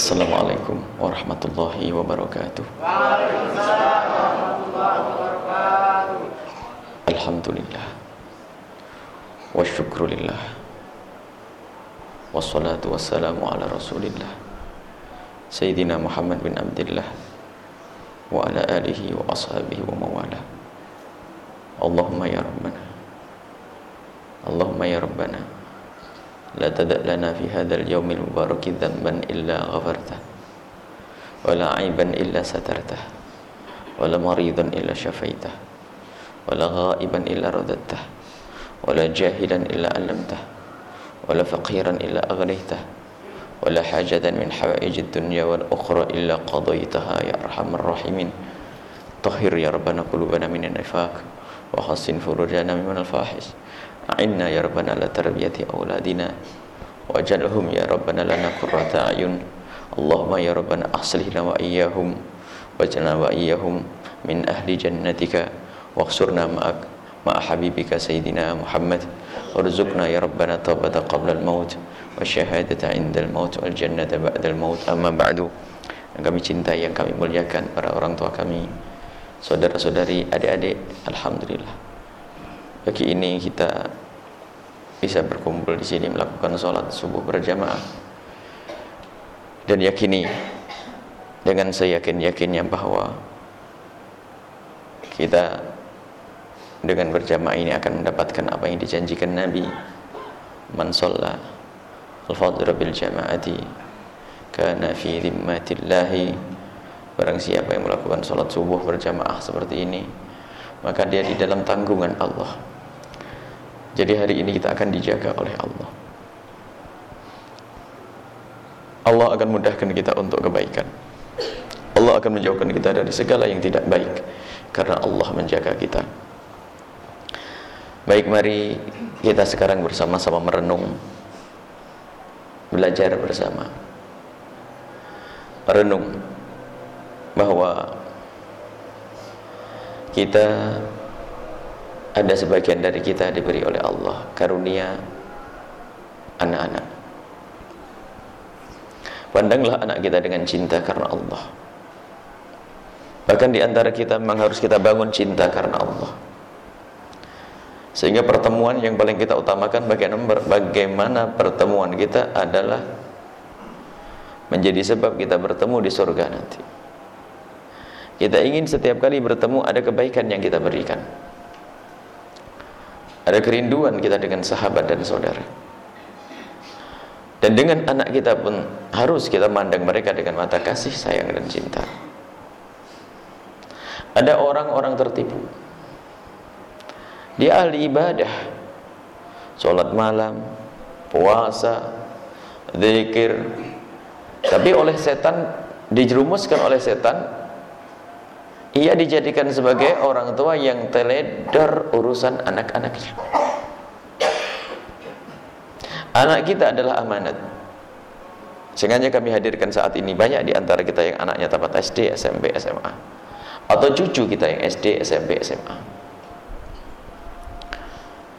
Assalamualaikum warahmatullahi wabarakatuh. Alhamdulillah. Wa syukrulillah. Wassalatu wassalamu ala Rasulillah. Sayyidina Muhammad bin Abdullah wa ala alihi wa ashabihi wa mawala. Allahumma ya Rabbana. Allahumma ya Rabbana. لا تدع لنا في هذا اليوم المبارك ذنبا إلا غفرته ولا عيبا إلا سترته ولا مريضا إلا شفيته ولا غائبا إلا رددته ولا جاهلا إلا علمته ولا فقيرا إلا أغنيته ولا حاجة من حوائج الدنيا والأخرى إلا قضيتها يا أرحم الراحمين. طهر يا ربنا قلوبنا من النفاق وحسن فروجنا من الفاحش. أعنا يا ربنا على تربية أولادنا واجعلهم يا ربنا لنا قرة أعين اللهم يا ربنا أصلحنا وإياهم واجعلنا وإياهم من أهل جنتك واخسرنا معك مع حبيبك سيدنا محمد وارزقنا يا ربنا توبة قبل الموت والشهادة عند الموت والجنة بعد الموت أما بعد yang kami cintai, yang kami muliakan para orang tua kami, saudara-saudari, adik-adik, Alhamdulillah. Pagi ini kita bisa berkumpul di sini melakukan sholat subuh berjamaah. Dan yakini dengan seyakin-yakinnya bahwa kita dengan berjamaah ini akan mendapatkan apa yang dijanjikan Nabi. Man sholla al-fadra bil jama'ati kana fi zimmatillahi. Barang siapa yang melakukan sholat subuh berjamaah seperti ini maka dia di dalam tanggungan Allah. Jadi hari ini kita akan dijaga oleh Allah. Allah akan mudahkan kita untuk kebaikan. Allah akan menjauhkan kita dari segala yang tidak baik karena Allah menjaga kita. Baik mari kita sekarang bersama-sama merenung. Belajar bersama. Renung bahwa kita ada sebagian dari kita diberi oleh Allah karunia anak-anak. Pandanglah anak kita dengan cinta karena Allah. Bahkan di antara kita memang harus kita bangun cinta karena Allah. Sehingga pertemuan yang paling kita utamakan bagaimana pertemuan kita adalah menjadi sebab kita bertemu di surga nanti kita ingin setiap kali bertemu ada kebaikan yang kita berikan. Ada kerinduan kita dengan sahabat dan saudara. Dan dengan anak kita pun harus kita mandang mereka dengan mata kasih sayang dan cinta. Ada orang-orang tertipu. Dia ahli ibadah. Sholat malam puasa zikir. Tapi oleh setan dijerumuskan oleh setan ia dijadikan sebagai orang tua yang teledor urusan anak-anaknya. Anak kita adalah amanat. Sengaja kami hadirkan saat ini. Banyak di antara kita yang anaknya tamat SD, SMP, SMA atau cucu kita yang SD, SMP, SMA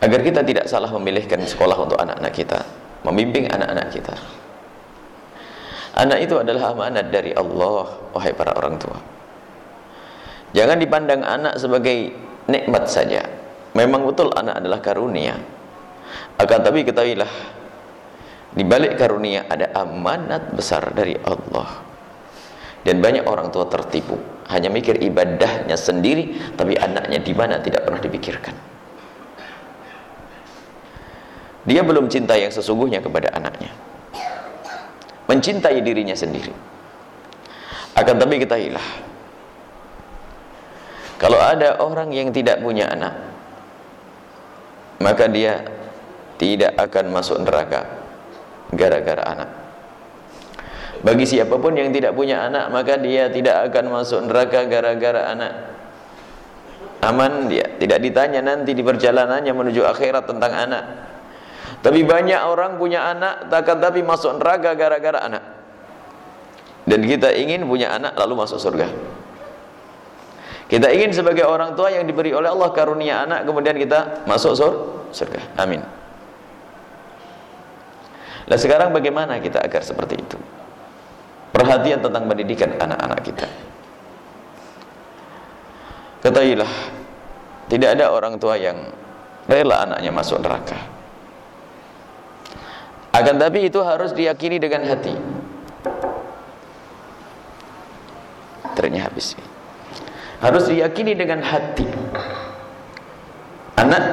agar kita tidak salah memilihkan sekolah untuk anak-anak kita membimbing anak-anak kita. Anak itu adalah amanat dari Allah wahai para orang tua Jangan dipandang anak sebagai nikmat saja. Memang betul anak adalah karunia. Akan tapi ketahuilah di balik karunia ada amanat besar dari Allah. Dan banyak orang tua tertipu, hanya mikir ibadahnya sendiri tapi anaknya di mana tidak pernah dipikirkan. Dia belum cinta yang sesungguhnya kepada anaknya. Mencintai dirinya sendiri. Akan tapi ketahuilah kalau ada orang yang tidak punya anak Maka dia tidak akan masuk neraka Gara-gara anak. Bagi siapa pun yang tidak punya anak Maka dia tidak akan masuk neraka gara-gara anak. Aman dia. Tidak ditanya nanti di perjalanannya menuju akhirat tentang anak. Tapi banyak orang punya anak Takkan tapi masuk neraka gara-gara anak. Dan kita ingin punya anak lalu masuk surga kita ingin sebagai orang tua yang diberi oleh Allah karunia anak kemudian kita masuk surga. Amin. Nah sekarang bagaimana kita agar seperti itu? perhatian tentang pendidikan anak-anak kita ketahuilah tidak ada orang tua yang rela anaknya masuk neraka akan tapi itu harus diyakini dengan hati ternyata habis harus diyakini dengan hati. Anak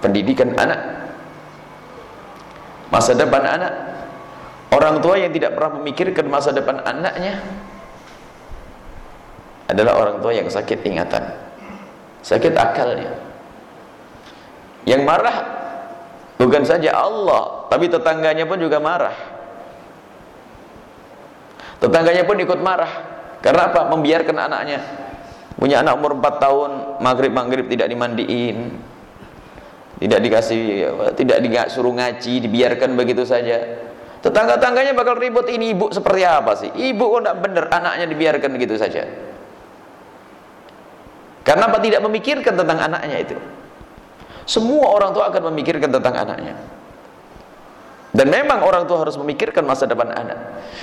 pendidikan anak. Masa depan anak. Orang tua yang tidak pernah memikirkan masa depan anaknya adalah orang tua yang sakit ingatan. Sakit akalnya. Yang marah bukan saja Allah tapi tetangganya pun juga marah. Tetangganya pun ikut marah. Karena apa? membiarkan anaknya punya anak umur 4 tahun maghrib-maghrib tidak dimandiin tidak dikasih tidak disuruh ngaji dibiarkan begitu saja tetangga-tangganya bakal ribut ini ibu seperti apa sih ibu kok tidak benar anaknya dibiarkan begitu saja karena apa? Tidak memikirkan tentang anaknya itu. Semua orang tua akan memikirkan tentang anaknya. Dan memang orang tua harus memikirkan masa depan anak.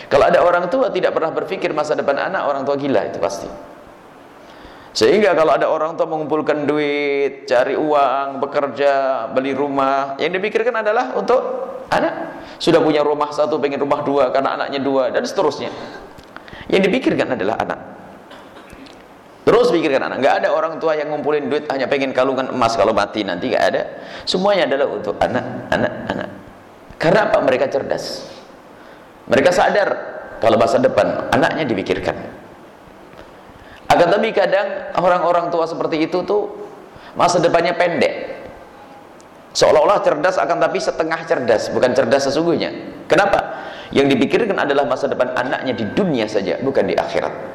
Kalau ada orang tua tidak pernah berpikir masa depan anak, orang tua gila itu pasti. Sehingga kalau ada orang tua mengumpulkan duit, cari uang, bekerja, beli rumah, yang dipikirkan adalah untuk anak. Sudah punya rumah satu, pengen rumah dua, karena anaknya dua, dan seterusnya. Yang dipikirkan adalah anak. Terus pikirkan anak, nggak ada orang tua yang ngumpulin duit hanya pengen kalungan emas kalau mati nanti nggak ada. Semuanya adalah untuk anak, anak, anak. Karena apa? Mereka cerdas. Mereka sadar kalau masa depan anaknya dipikirkan. Akan tapi kadang orang-orang tua seperti itu tuh masa depannya pendek. Seolah-olah cerdas akan tapi setengah cerdas, bukan cerdas sesungguhnya. Kenapa? Yang dipikirkan adalah masa depan anaknya di dunia saja, bukan di akhirat.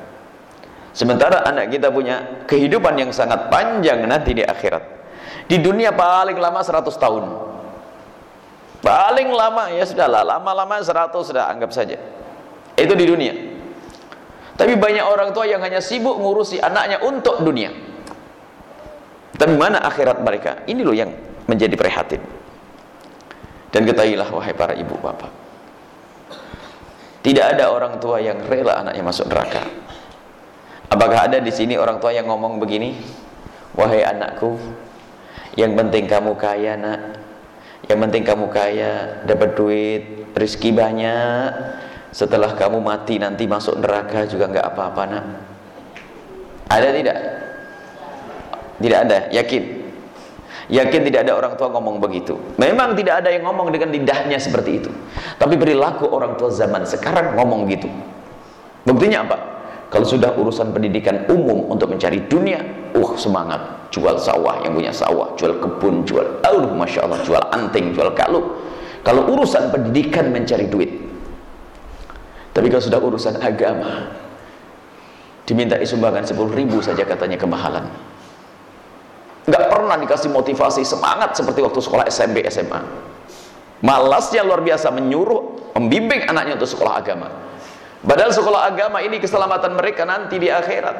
Sementara anak kita punya kehidupan yang sangat panjang nanti di akhirat. Di dunia paling lama 100 tahun. Paling lama ya sudahlah, lama-lama 100 sudah anggap saja. Itu di dunia. Tapi banyak orang tua yang hanya sibuk ngurusi anaknya untuk dunia. Tapi mana akhirat mereka? Ini loh yang menjadi prihatin. Dan ketahuilah wahai para ibu bapak. Tidak ada orang tua yang rela anaknya masuk neraka. Apakah ada di sini orang tua yang ngomong begini? Wahai anakku, yang penting kamu kaya, Nak. Yang penting kamu kaya, dapat duit, rezeki banyak. Setelah kamu mati nanti masuk neraka juga nggak apa-apa, Nak. Ada tidak? Tidak ada, yakin. Yakin tidak ada orang tua ngomong begitu. Memang tidak ada yang ngomong dengan lidahnya seperti itu. Tapi perilaku orang tua zaman sekarang ngomong gitu. Buktinya apa? Kalau sudah urusan pendidikan umum untuk mencari dunia, uh semangat, jual sawah yang punya sawah, jual kebun, jual, aduh masya Allah, jual anting, jual kalung. Kalau urusan pendidikan mencari duit, tapi kalau sudah urusan agama, diminta sumbangan 10 ribu saja katanya kemahalan. Enggak pernah dikasih motivasi semangat seperti waktu sekolah SMP, SMA. Malasnya luar biasa menyuruh, membimbing anaknya untuk sekolah agama Padahal sekolah agama ini keselamatan mereka nanti di akhirat.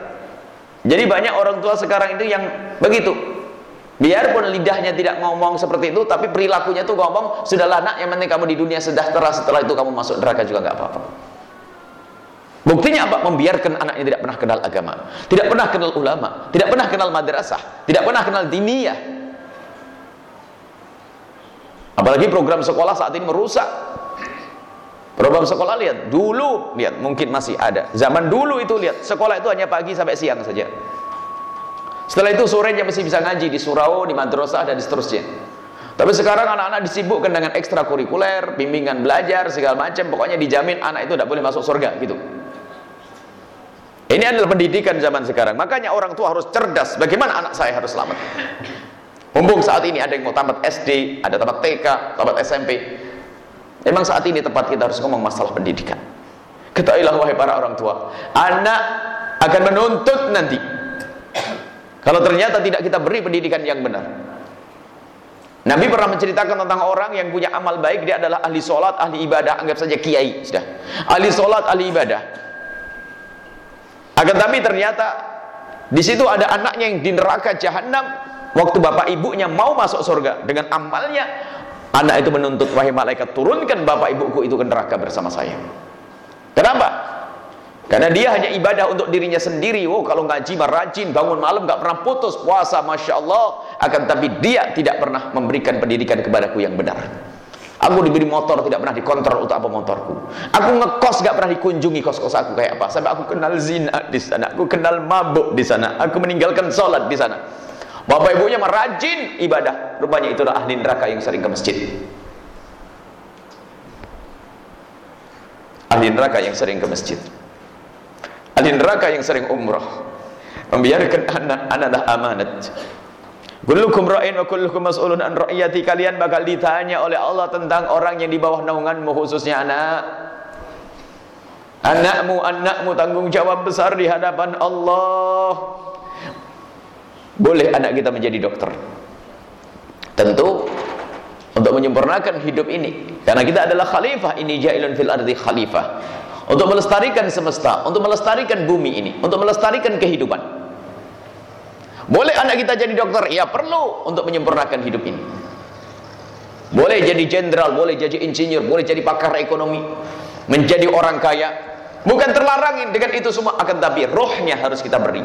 Jadi banyak orang tua sekarang itu yang begitu. Biarpun lidahnya tidak ngomong seperti itu, tapi perilakunya tuh ngomong, sudahlah nak, yang penting kamu di dunia sejahtera, setelah itu kamu masuk neraka juga nggak apa-apa. Buktinya apa? Membiarkan anaknya tidak pernah kenal agama, tidak pernah kenal ulama, tidak pernah kenal madrasah, tidak pernah kenal diniyah. Apalagi program sekolah saat ini merusak Program sekolah lihat, dulu lihat mungkin masih ada. Zaman dulu itu lihat, sekolah itu hanya pagi sampai siang saja. Setelah itu sorenya masih bisa ngaji di surau, di madrasah dan seterusnya. Tapi sekarang anak-anak disibukkan dengan ekstrakurikuler, bimbingan belajar segala macam, pokoknya dijamin anak itu tidak boleh masuk surga gitu. Ini adalah pendidikan zaman sekarang. Makanya orang tua harus cerdas. Bagaimana anak saya harus selamat? Mumpung saat ini ada yang mau tamat SD, ada tamat TK, tamat SMP, Memang saat ini tempat kita harus ngomong masalah pendidikan. Ketahuilah wahai para orang tua, anak akan menuntut nanti. Kalau ternyata tidak kita beri pendidikan yang benar. Nabi pernah menceritakan tentang orang yang punya amal baik, dia adalah ahli solat, ahli ibadah, anggap saja kiai, sudah. Ahli solat, ahli ibadah. Akan tapi ternyata di situ ada anaknya yang di neraka jahanam waktu bapak ibunya mau masuk surga dengan amalnya Anak itu menuntut wahai malaikat turunkan bapak ibuku itu ke neraka bersama saya. Kenapa? Karena dia hanya ibadah untuk dirinya sendiri. Oh, kalau ngaji mah rajin, bangun malam nggak pernah putus puasa, masya Allah. Akan tapi dia tidak pernah memberikan pendidikan kepadaku yang benar. Aku diberi motor tidak pernah dikontrol untuk apa motorku. Aku ngekos gak pernah dikunjungi kos-kos aku kayak apa. Sampai aku kenal zina di sana, aku kenal mabuk di sana, aku meninggalkan sholat di sana. Bapak ibunya merajin ibadah. Rupanya itulah ahli neraka yang sering ke masjid. Ahli neraka yang sering ke masjid. Ahli neraka yang sering umrah. Membiarkan anak-anak amanat. Kullukum ra'in wa kullukum mas'ulun an ra'iyati kalian bakal ditanya oleh Allah tentang orang yang di bawah naunganmu khususnya anak. Anakmu, anakmu tanggung jawab besar di hadapan Allah. Boleh anak kita menjadi dokter. Tentu untuk menyempurnakan hidup ini karena kita adalah khalifah ini jailun fil ardi khalifah untuk melestarikan semesta untuk melestarikan bumi ini untuk melestarikan kehidupan boleh anak kita jadi dokter? Ya perlu untuk menyempurnakan hidup ini. Boleh jadi jenderal, boleh jadi insinyur, boleh jadi pakar ekonomi, menjadi orang kaya. Bukan terlarangin dengan itu semua, akan tapi rohnya harus kita beri.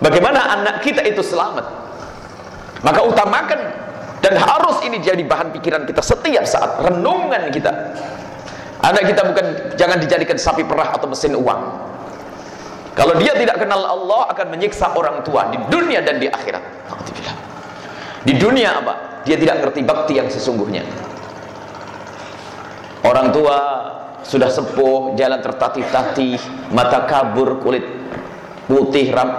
Bagaimana anak kita itu selamat? Maka utamakan dan harus ini jadi bahan pikiran kita setiap saat renungan kita. Anak kita bukan jangan dijadikan sapi perah atau mesin uang. Kalau dia tidak kenal Allah akan menyiksa orang tua di dunia dan di akhirat. Di dunia apa? Dia tidak ngerti bakti yang sesungguhnya. Orang tua sudah sepuh, jalan tertatih-tatih, mata kabur, kulit putih, ram,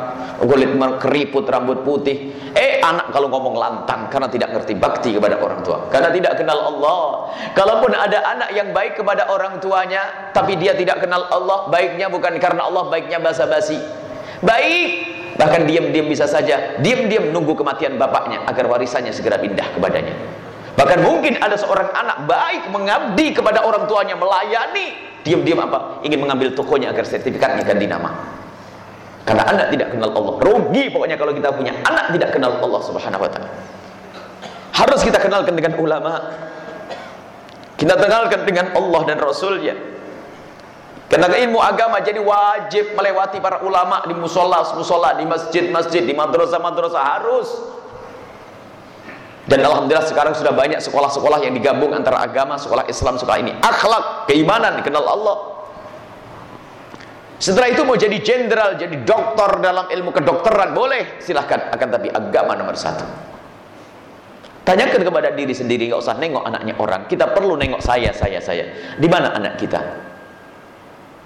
kulit keriput, rambut putih. Eh anak kalau ngomong lantang karena tidak ngerti bakti kepada orang tua. Karena tidak kenal Allah. Kalaupun ada anak yang baik kepada orang tuanya, tapi dia tidak kenal Allah, baiknya bukan karena Allah, baiknya basa-basi. Baik, bahkan diam-diam bisa saja, diam-diam nunggu kematian bapaknya agar warisannya segera pindah kepadanya. Bahkan mungkin ada seorang anak baik mengabdi kepada orang tuanya, melayani, diam-diam apa? Ingin mengambil tokonya agar sertifikatnya ganti nama. Karena anak tidak kenal Allah. Rugi pokoknya kalau kita punya anak tidak kenal Allah Subhanahu wa taala. Harus kita kenalkan dengan ulama. Kita kenalkan dengan Allah dan Rasulnya. Karena ilmu agama jadi wajib melewati para ulama di musola, musola, di masjid-masjid, di madrasah-madrasah harus. Dan alhamdulillah sekarang sudah banyak sekolah-sekolah yang digabung antara agama, sekolah Islam, sekolah ini. Akhlak, keimanan dikenal Allah. Setelah itu mau jadi jenderal, jadi doktor dalam ilmu kedokteran, boleh, silahkan. Akan tapi agama nomor satu. Tanyakan kepada diri sendiri, nggak usah nengok anaknya orang. Kita perlu nengok saya, saya, saya. Di mana anak kita?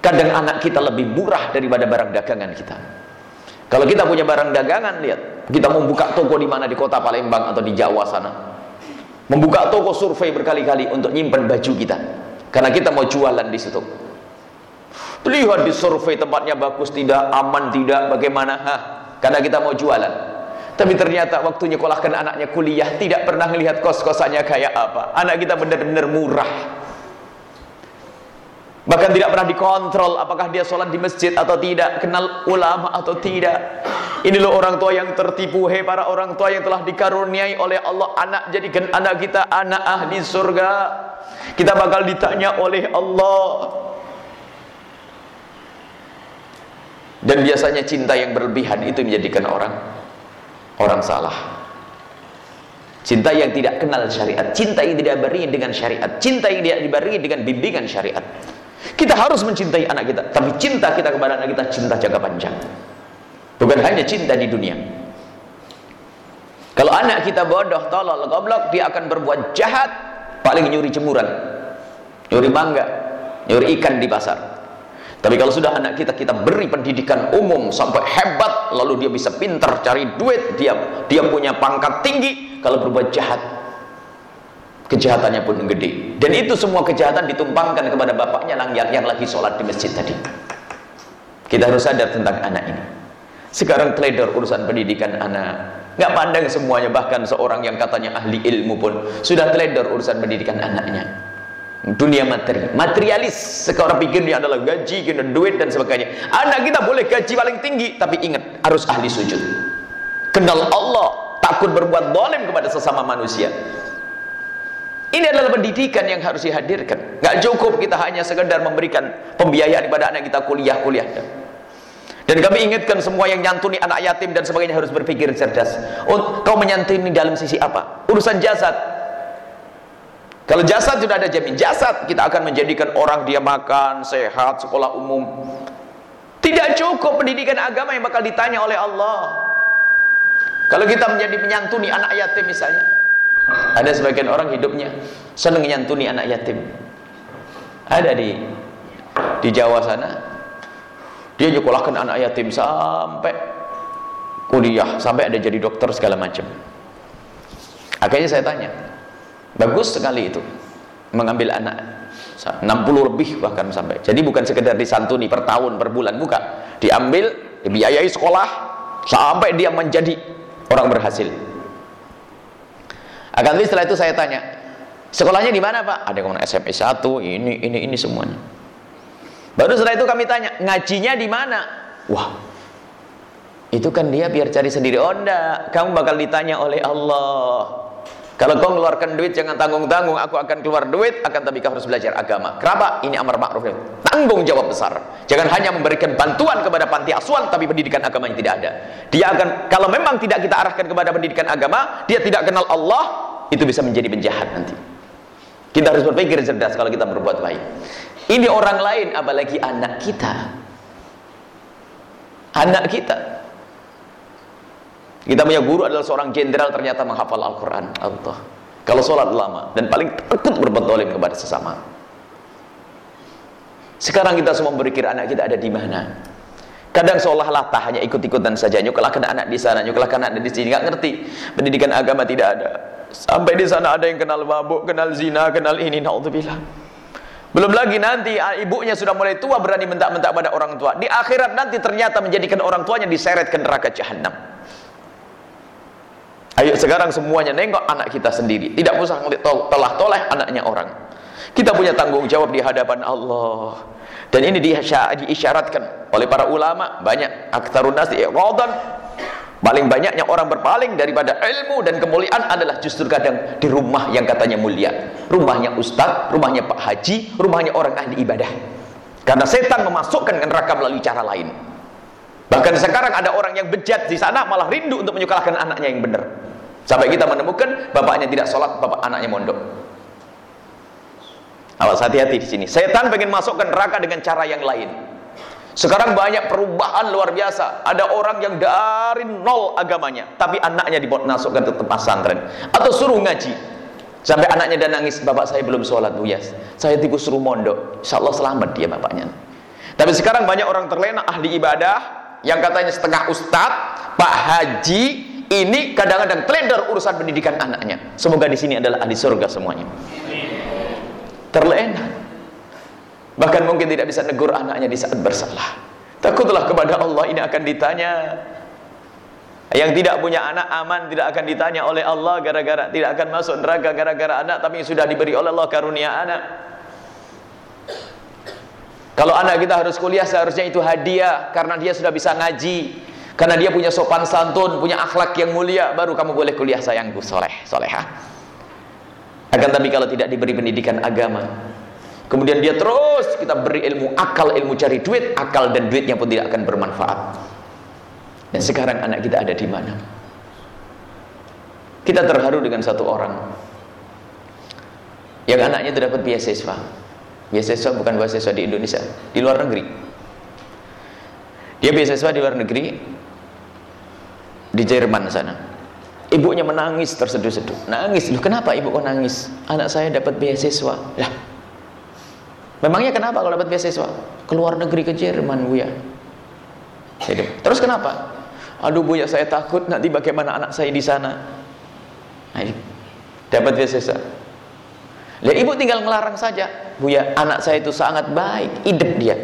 Kadang anak kita lebih murah daripada barang dagangan kita. Kalau kita punya barang dagangan, lihat, kita membuka toko di mana di kota Palembang atau di Jawa sana. Membuka toko survei berkali-kali untuk nyimpan baju kita. Karena kita mau jualan di situ. Lihat di survei tempatnya bagus tidak, aman tidak, bagaimana? Hah, karena kita mau jualan. Tapi ternyata waktunya kolahkan anaknya kuliah tidak pernah melihat kos-kosannya kayak apa. Anak kita benar-benar murah. Bahkan tidak pernah dikontrol apakah dia sholat di masjid atau tidak, kenal ulama atau tidak. Ini loh orang tua yang tertipu, hei para orang tua yang telah dikaruniai oleh Allah anak jadikan anak kita anak ahli surga. Kita bakal ditanya oleh Allah Dan biasanya cinta yang berlebihan itu menjadikan orang orang salah. Cinta yang tidak kenal syariat, cinta yang tidak beri dengan syariat, cinta yang tidak diberi dengan bimbingan syariat. Kita harus mencintai anak kita, tapi cinta kita kepada anak kita cinta jangka panjang. Bukan hanya cinta di dunia. Kalau anak kita bodoh, tolol, goblok, dia akan berbuat jahat, paling nyuri jemuran, nyuri mangga, nyuri ikan di pasar. Tapi kalau sudah anak kita kita beri pendidikan umum sampai hebat, lalu dia bisa pintar cari duit, dia dia punya pangkat tinggi, kalau berbuat jahat kejahatannya pun gede. Dan itu semua kejahatan ditumpangkan kepada bapaknya yang, yang lagi sholat di masjid tadi. Kita harus sadar tentang anak ini. Sekarang trader urusan pendidikan anak. Nggak pandang semuanya, bahkan seorang yang katanya ahli ilmu pun sudah trader urusan pendidikan anaknya dunia materi materialis sekarang pikir dia adalah gaji kena duit dan sebagainya anak kita boleh gaji paling tinggi tapi ingat harus ahli sujud kenal Allah takut berbuat dolim kepada sesama manusia Ini adalah pendidikan yang harus dihadirkan. Gak cukup kita hanya sekedar memberikan pembiayaan kepada anak kita kuliah-kuliah. Dan kami ingatkan semua yang nyantuni anak yatim dan sebagainya harus berpikir cerdas. Oh, kau menyantuni dalam sisi apa? Urusan jasad. Kalau jasad sudah ada jamin jasad, kita akan menjadikan orang dia makan, sehat, sekolah umum. Tidak cukup pendidikan agama yang bakal ditanya oleh Allah. Kalau kita menjadi menyantuni anak yatim misalnya, ada sebagian orang hidupnya senang menyantuni anak yatim. Ada di di Jawa sana, dia nyekolahkan anak yatim sampai kuliah, sampai ada jadi dokter segala macam. Akhirnya saya tanya, bagus sekali itu mengambil anak 60 lebih bahkan sampai. Jadi bukan sekedar disantuni per tahun, per bulan, bukan. Diambil, dibiayai sekolah sampai dia menjadi orang berhasil. Akan setelah itu saya tanya, sekolahnya di mana Pak? Ada yang ngomong SMP 1, ini, ini, ini semuanya. Baru setelah itu kami tanya, ngajinya di mana? Wah, itu kan dia biar cari sendiri. Oh kamu bakal ditanya oleh Allah. Kalau kau mengeluarkan duit jangan tanggung-tanggung, aku akan keluar duit, akan tapi kau harus belajar agama. Kenapa? Ini amar ma'ruf. Tanggung jawab besar. Jangan hanya memberikan bantuan kepada panti asuhan tapi pendidikan agama yang tidak ada. Dia akan kalau memang tidak kita arahkan kepada pendidikan agama, dia tidak kenal Allah, itu bisa menjadi penjahat nanti. Kita harus berpikir cerdas kalau kita berbuat baik. Ini orang lain apalagi anak kita. Anak kita. Kita punya guru adalah seorang jenderal ternyata menghafal Al-Quran. Allah. Kalau sholat lama dan paling takut berbuat dolim kepada sesama. Sekarang kita semua berpikir anak kita ada di mana. Kadang seolah-olah tak hanya ikut-ikutan saja. Nyukalahkan anak di sana, nyukalahkan anak di sini. Nggak ngerti. Pendidikan agama tidak ada. Sampai di sana ada yang kenal mabuk, kenal zina, kenal ini. Naudzubillah. Belum lagi nanti ah, ibunya sudah mulai tua berani mentak-mentak pada orang tua. Di akhirat nanti ternyata menjadikan orang tuanya diseret ke neraka jahanam. Ayo sekarang semuanya nengok anak kita sendiri. Tidak usah telah-toleh anaknya orang. Kita punya tanggung jawab di hadapan Allah. Dan ini diisyaratkan oleh para ulama banyak aktarun nasi i'radan Paling banyaknya orang berpaling daripada ilmu dan kemuliaan adalah justru kadang di rumah yang katanya mulia. Rumahnya ustaz, rumahnya pak haji, rumahnya orang ahli ibadah. Karena setan memasukkan neraka melalui cara lain. Bahkan sekarang ada orang yang bejat di sana malah rindu untuk menyukalahkan anaknya yang benar. Sampai kita menemukan bapaknya tidak sholat, bapak anaknya mondok. Awas hati-hati di sini. Setan pengen masukkan neraka dengan cara yang lain. Sekarang banyak perubahan luar biasa. Ada orang yang dari nol agamanya, tapi anaknya dimasukkan ke tempat pesantren atau suruh ngaji. Sampai anaknya dan nangis, bapak saya belum sholat bu Yas. Saya tipu suruh mondok. Insya Allah selamat dia bapaknya. Tapi sekarang banyak orang terlena ahli ibadah yang katanya setengah ustadz, pak haji, ini kadang-kadang teledor urusan pendidikan anaknya. Semoga di sini adalah ahli surga semuanya. Terlena. Bahkan mungkin tidak bisa negur anaknya di saat bersalah. Takutlah kepada Allah ini akan ditanya. Yang tidak punya anak aman tidak akan ditanya oleh Allah gara-gara tidak akan masuk neraka gara-gara anak tapi sudah diberi oleh Allah karunia anak. Kalau anak kita harus kuliah seharusnya itu hadiah. Karena dia sudah bisa ngaji, karena dia punya sopan santun, punya akhlak yang mulia, baru kamu boleh kuliah sayangku. Soleh, soleha. Akan tapi kalau tidak diberi pendidikan agama, kemudian dia terus kita beri ilmu akal ilmu cari duit akal dan duitnya pun tidak akan bermanfaat. Dan sekarang anak kita ada di mana? Kita terharu dengan satu orang. Yang anaknya dapat beasiswa beasiswa bukan beasiswa di Indonesia di luar negeri dia beasiswa di luar negeri di Jerman sana ibunya menangis terseduh-seduh nangis loh kenapa ibu kok nangis anak saya dapat beasiswa lah Memangnya kenapa kalau dapat beasiswa? Keluar negeri ke Jerman, Bu ya. Terus kenapa? Aduh Bu ya, saya takut nanti bagaimana anak saya di sana. Nah, dapat beasiswa. Lihat ibu tinggal melarang saja. Bu ya, anak saya itu sangat baik, hidup dia.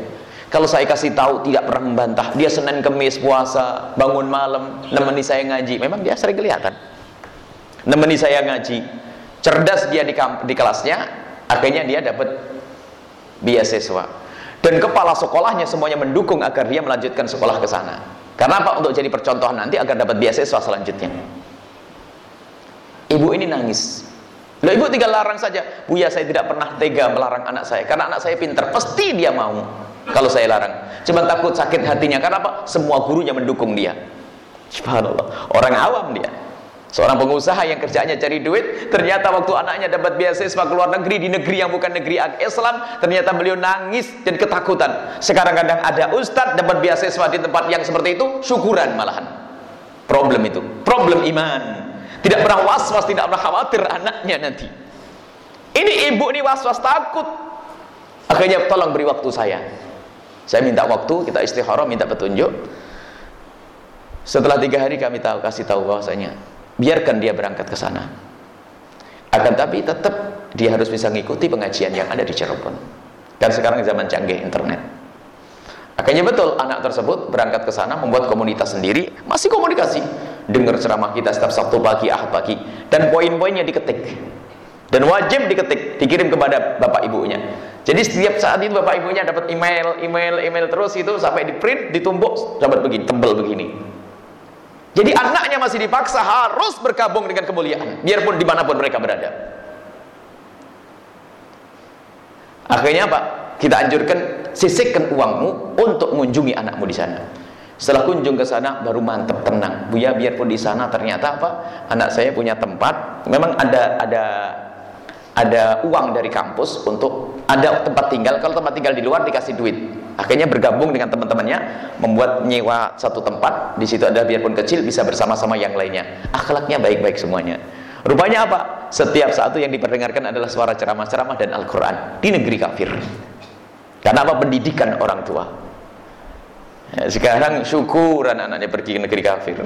Kalau saya kasih tahu tidak pernah membantah. Dia Senin Kemis puasa, bangun malam, nemeni saya ngaji. Memang dia sering kelihatan. Nemeni saya ngaji. Cerdas dia di, di kelasnya, akhirnya dia dapat beasiswa dan kepala sekolahnya semuanya mendukung agar dia melanjutkan sekolah ke sana karena apa? untuk jadi percontohan nanti agar dapat beasiswa selanjutnya ibu ini nangis Loh ibu tinggal larang saja. Buya saya tidak pernah tega melarang anak saya karena anak saya pintar. Pasti dia mau kalau saya larang. Cuma takut sakit hatinya. Karena apa? Semua gurunya mendukung dia. Subhanallah. Orang awam dia. Seorang pengusaha yang kerjanya cari duit, ternyata waktu anaknya dapat beasiswa ke luar negeri di negeri yang bukan negeri Islam, ternyata beliau nangis dan ketakutan. Sekarang kadang ada ustadz dapat beasiswa di tempat yang seperti itu, syukuran malahan. Problem itu, problem iman. Tidak pernah was-was, tidak pernah khawatir anaknya nanti. Ini ibu ini was-was takut. Akhirnya tolong beri waktu saya. Saya minta waktu, kita istikharah, minta petunjuk. Setelah tiga hari kami tahu, kasih tahu bahwasanya biarkan dia berangkat ke sana. Akan tapi tetap dia harus bisa mengikuti pengajian yang ada di Cirebon. Dan sekarang zaman canggih internet. Akhirnya betul anak tersebut berangkat ke sana membuat komunitas sendiri, masih komunikasi dengar ceramah kita setiap Sabtu pagi, Ahad pagi. Dan poin-poinnya diketik. Dan wajib diketik, dikirim kepada bapak ibunya. Jadi setiap saat itu bapak ibunya dapat email, email, email terus itu sampai di print, ditumbuk dapat begini, tebal begini. Jadi anaknya masih dipaksa harus bergabung dengan kemuliaan biarpun di mana pun mereka berada. Akhirnya apa? kita anjurkan sisihkan uangmu untuk mengunjungi anakmu di sana setelah kunjung ke sana baru mantep tenang. Buya biarpun di sana ternyata apa? Anak saya punya tempat. Memang ada ada ada uang dari kampus untuk ada tempat tinggal. Kalau tempat tinggal di luar dikasih duit. Akhirnya bergabung dengan teman-temannya membuat nyewa satu tempat. Di situ ada biarpun kecil bisa bersama-sama yang lainnya. Akhlaknya baik-baik semuanya. Rupanya apa? Setiap satu yang diperdengarkan adalah suara ceramah-ceramah dan Al-Qur'an di negeri kafir. Karena apa? Pendidikan orang tua. Ya, sekarang syukuran anaknya pergi ke negeri kafir.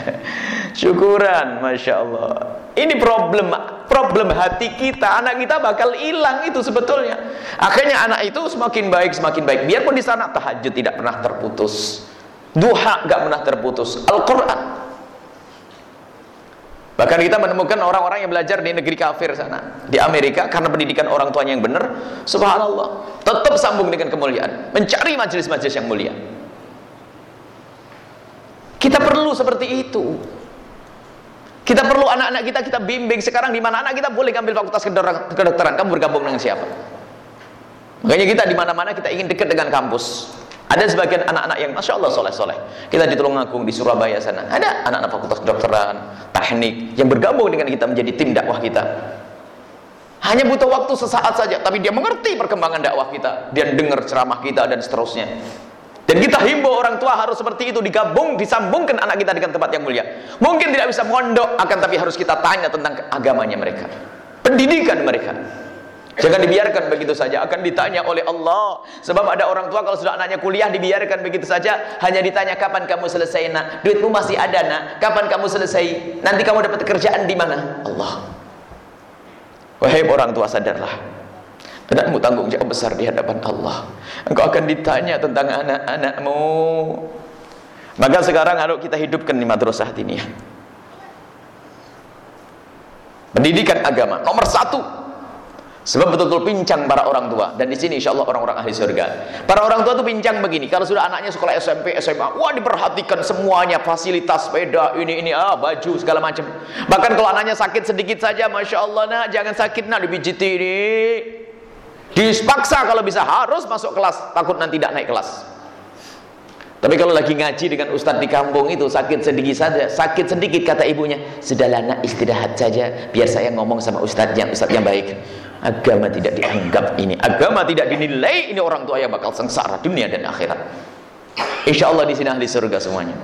syukuran, masya Allah. Ini problem, problem hati kita. Anak kita bakal hilang itu sebetulnya. Akhirnya anak itu semakin baik, semakin baik. Biarpun di sana tahajud tidak pernah terputus, duha gak pernah terputus. Al-Quran. Bahkan kita menemukan orang-orang yang belajar di negeri kafir sana, di Amerika karena pendidikan orang tuanya yang benar, subhanallah, tetap sambung dengan kemuliaan, mencari majelis-majelis yang mulia. Kita perlu seperti itu. Kita perlu anak-anak kita kita bimbing. Sekarang di mana anak kita boleh ambil fakultas kedokteran, kamu bergabung dengan siapa? Makanya kita di mana-mana kita ingin dekat dengan kampus. Ada sebagian anak-anak yang masya Allah soleh-soleh. Kita di Tulungagung di Surabaya sana ada anak-anak fakultas kedokteran, teknik yang bergabung dengan kita menjadi tim dakwah kita. Hanya butuh waktu sesaat saja, tapi dia mengerti perkembangan dakwah kita, dia dengar ceramah kita dan seterusnya. Dan kita himbau orang tua harus seperti itu digabung, disambungkan anak kita dengan tempat yang mulia. Mungkin tidak bisa mondok, akan tapi harus kita tanya tentang agamanya mereka, pendidikan mereka. Jangan dibiarkan begitu saja, akan ditanya oleh Allah. Sebab ada orang tua kalau sudah anaknya kuliah dibiarkan begitu saja, hanya ditanya kapan kamu selesai nak, duitmu masih ada nak, kapan kamu selesai, nanti kamu dapat kerjaan di mana? Allah. Wahai orang tua sadarlah Anakmu tanggung jawab besar di hadapan Allah. Engkau akan ditanya tentang anak-anakmu. Maka sekarang harus kita hidupkan di madrasah ini. Pendidikan agama nomor satu Sebab betul-betul pincang para orang tua dan di sini insya Allah orang-orang ahli surga. Para orang tua itu pincang begini. Kalau sudah anaknya sekolah SMP, SMA, wah diperhatikan semuanya fasilitas sepeda ini ini ah baju segala macam. Bahkan kalau anaknya sakit sedikit saja, masya Allah nak jangan sakit nak dipijiti ini Dipaksa kalau bisa harus masuk kelas, takut nanti tidak naik kelas. Tapi kalau lagi ngaji dengan ustadz di kampung itu sakit sedikit saja, sakit sedikit kata ibunya, sudahlah nak istirahat saja, biar saya ngomong sama ustadz yang ustadz yang baik. Agama tidak dianggap ini, agama tidak dinilai ini orang tua yang bakal sengsara dunia dan akhirat. Insya Allah di sini ahli surga semuanya.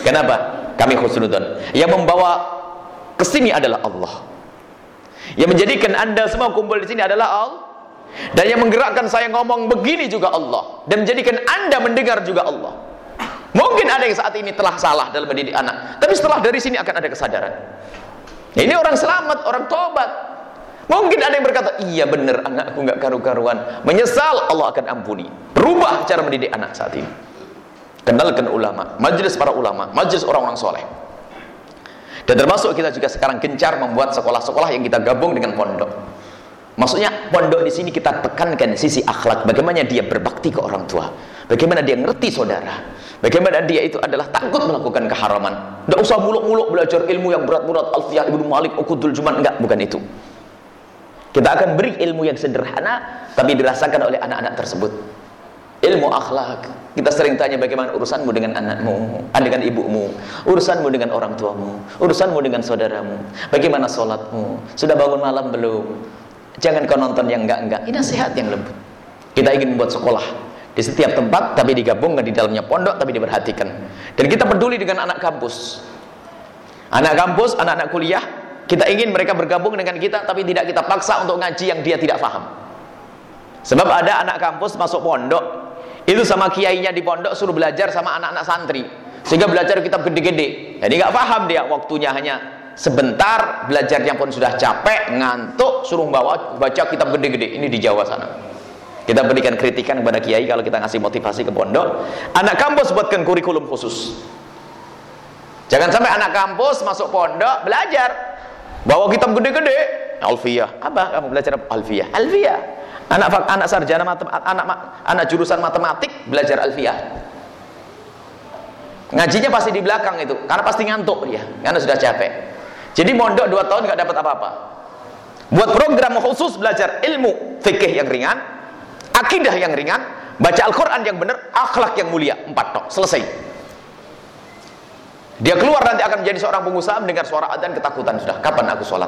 Kenapa? Kami khusnudon. Yang membawa ke sini adalah Allah. Yang menjadikan anda semua kumpul di sini adalah Allah. Dan yang menggerakkan saya ngomong begini juga Allah. Dan menjadikan anda mendengar juga Allah. Mungkin ada yang saat ini telah salah dalam mendidik anak. Tapi setelah dari sini akan ada kesadaran. Ini orang selamat, orang tobat. Mungkin ada yang berkata, iya benar anakku nggak karu-karuan. Menyesal, Allah akan ampuni. Rubah cara mendidik anak saat ini. Kenalkan ulama, majelis para ulama, majelis orang-orang soleh. Dan termasuk kita juga sekarang gencar membuat sekolah-sekolah yang kita gabung dengan pondok. Maksudnya pondok di sini kita tekankan sisi akhlak, bagaimana dia berbakti ke orang tua, bagaimana dia ngerti saudara, Bagaimana dia itu adalah takut melakukan keharaman. Tidak usah muluk-muluk belajar ilmu yang berat-berat. Alfiyah Ibnu Malik, Ukudul Juman. Enggak, bukan itu. Kita akan beri ilmu yang sederhana, tapi dirasakan oleh anak-anak tersebut. Ilmu akhlak. Kita sering tanya bagaimana urusanmu dengan anakmu, dengan ibumu, urusanmu dengan orang tuamu, urusanmu dengan saudaramu, bagaimana sholatmu, sudah bangun malam belum? Jangan kau nonton yang enggak-enggak. Ini nasihat yang lembut. Kita ingin membuat sekolah di setiap tempat tapi digabungkan di dalamnya pondok tapi diperhatikan. Dan kita peduli dengan anak kampus. Anak kampus, anak-anak kuliah kita ingin mereka bergabung dengan kita tapi tidak kita paksa untuk ngaji yang dia tidak paham sebab ada anak kampus masuk pondok itu sama kiainya di pondok suruh belajar sama anak-anak santri. Sehingga belajar kitab gede-gede. Jadi nggak paham dia waktunya hanya sebentar belajarnya pun sudah capek ngantuk suruh bawa baca kitab gede-gede ini di Jawa sana kita berikan kritikan kepada kiai kalau kita ngasih motivasi ke pondok. Anak kampus buatkan kurikulum khusus. Jangan sampai anak kampus masuk pondok belajar bawa kitab gede-gede. Alfiyah. Apa kamu belajar Alfiyah? Alfiyah. Anak anak sarjana anak anak jurusan matematik belajar Alfiyah. Ngajinya pasti di belakang itu, karena pasti ngantuk dia, karena sudah capek. Jadi mondok dua tahun nggak dapat apa-apa. Buat program khusus belajar ilmu fikih yang ringan, akidah yang ringan, baca Al-Quran yang benar, akhlak yang mulia, empat tok, selesai. Dia keluar nanti akan menjadi seorang pengusaha mendengar suara adzan ketakutan sudah. Kapan aku sholat?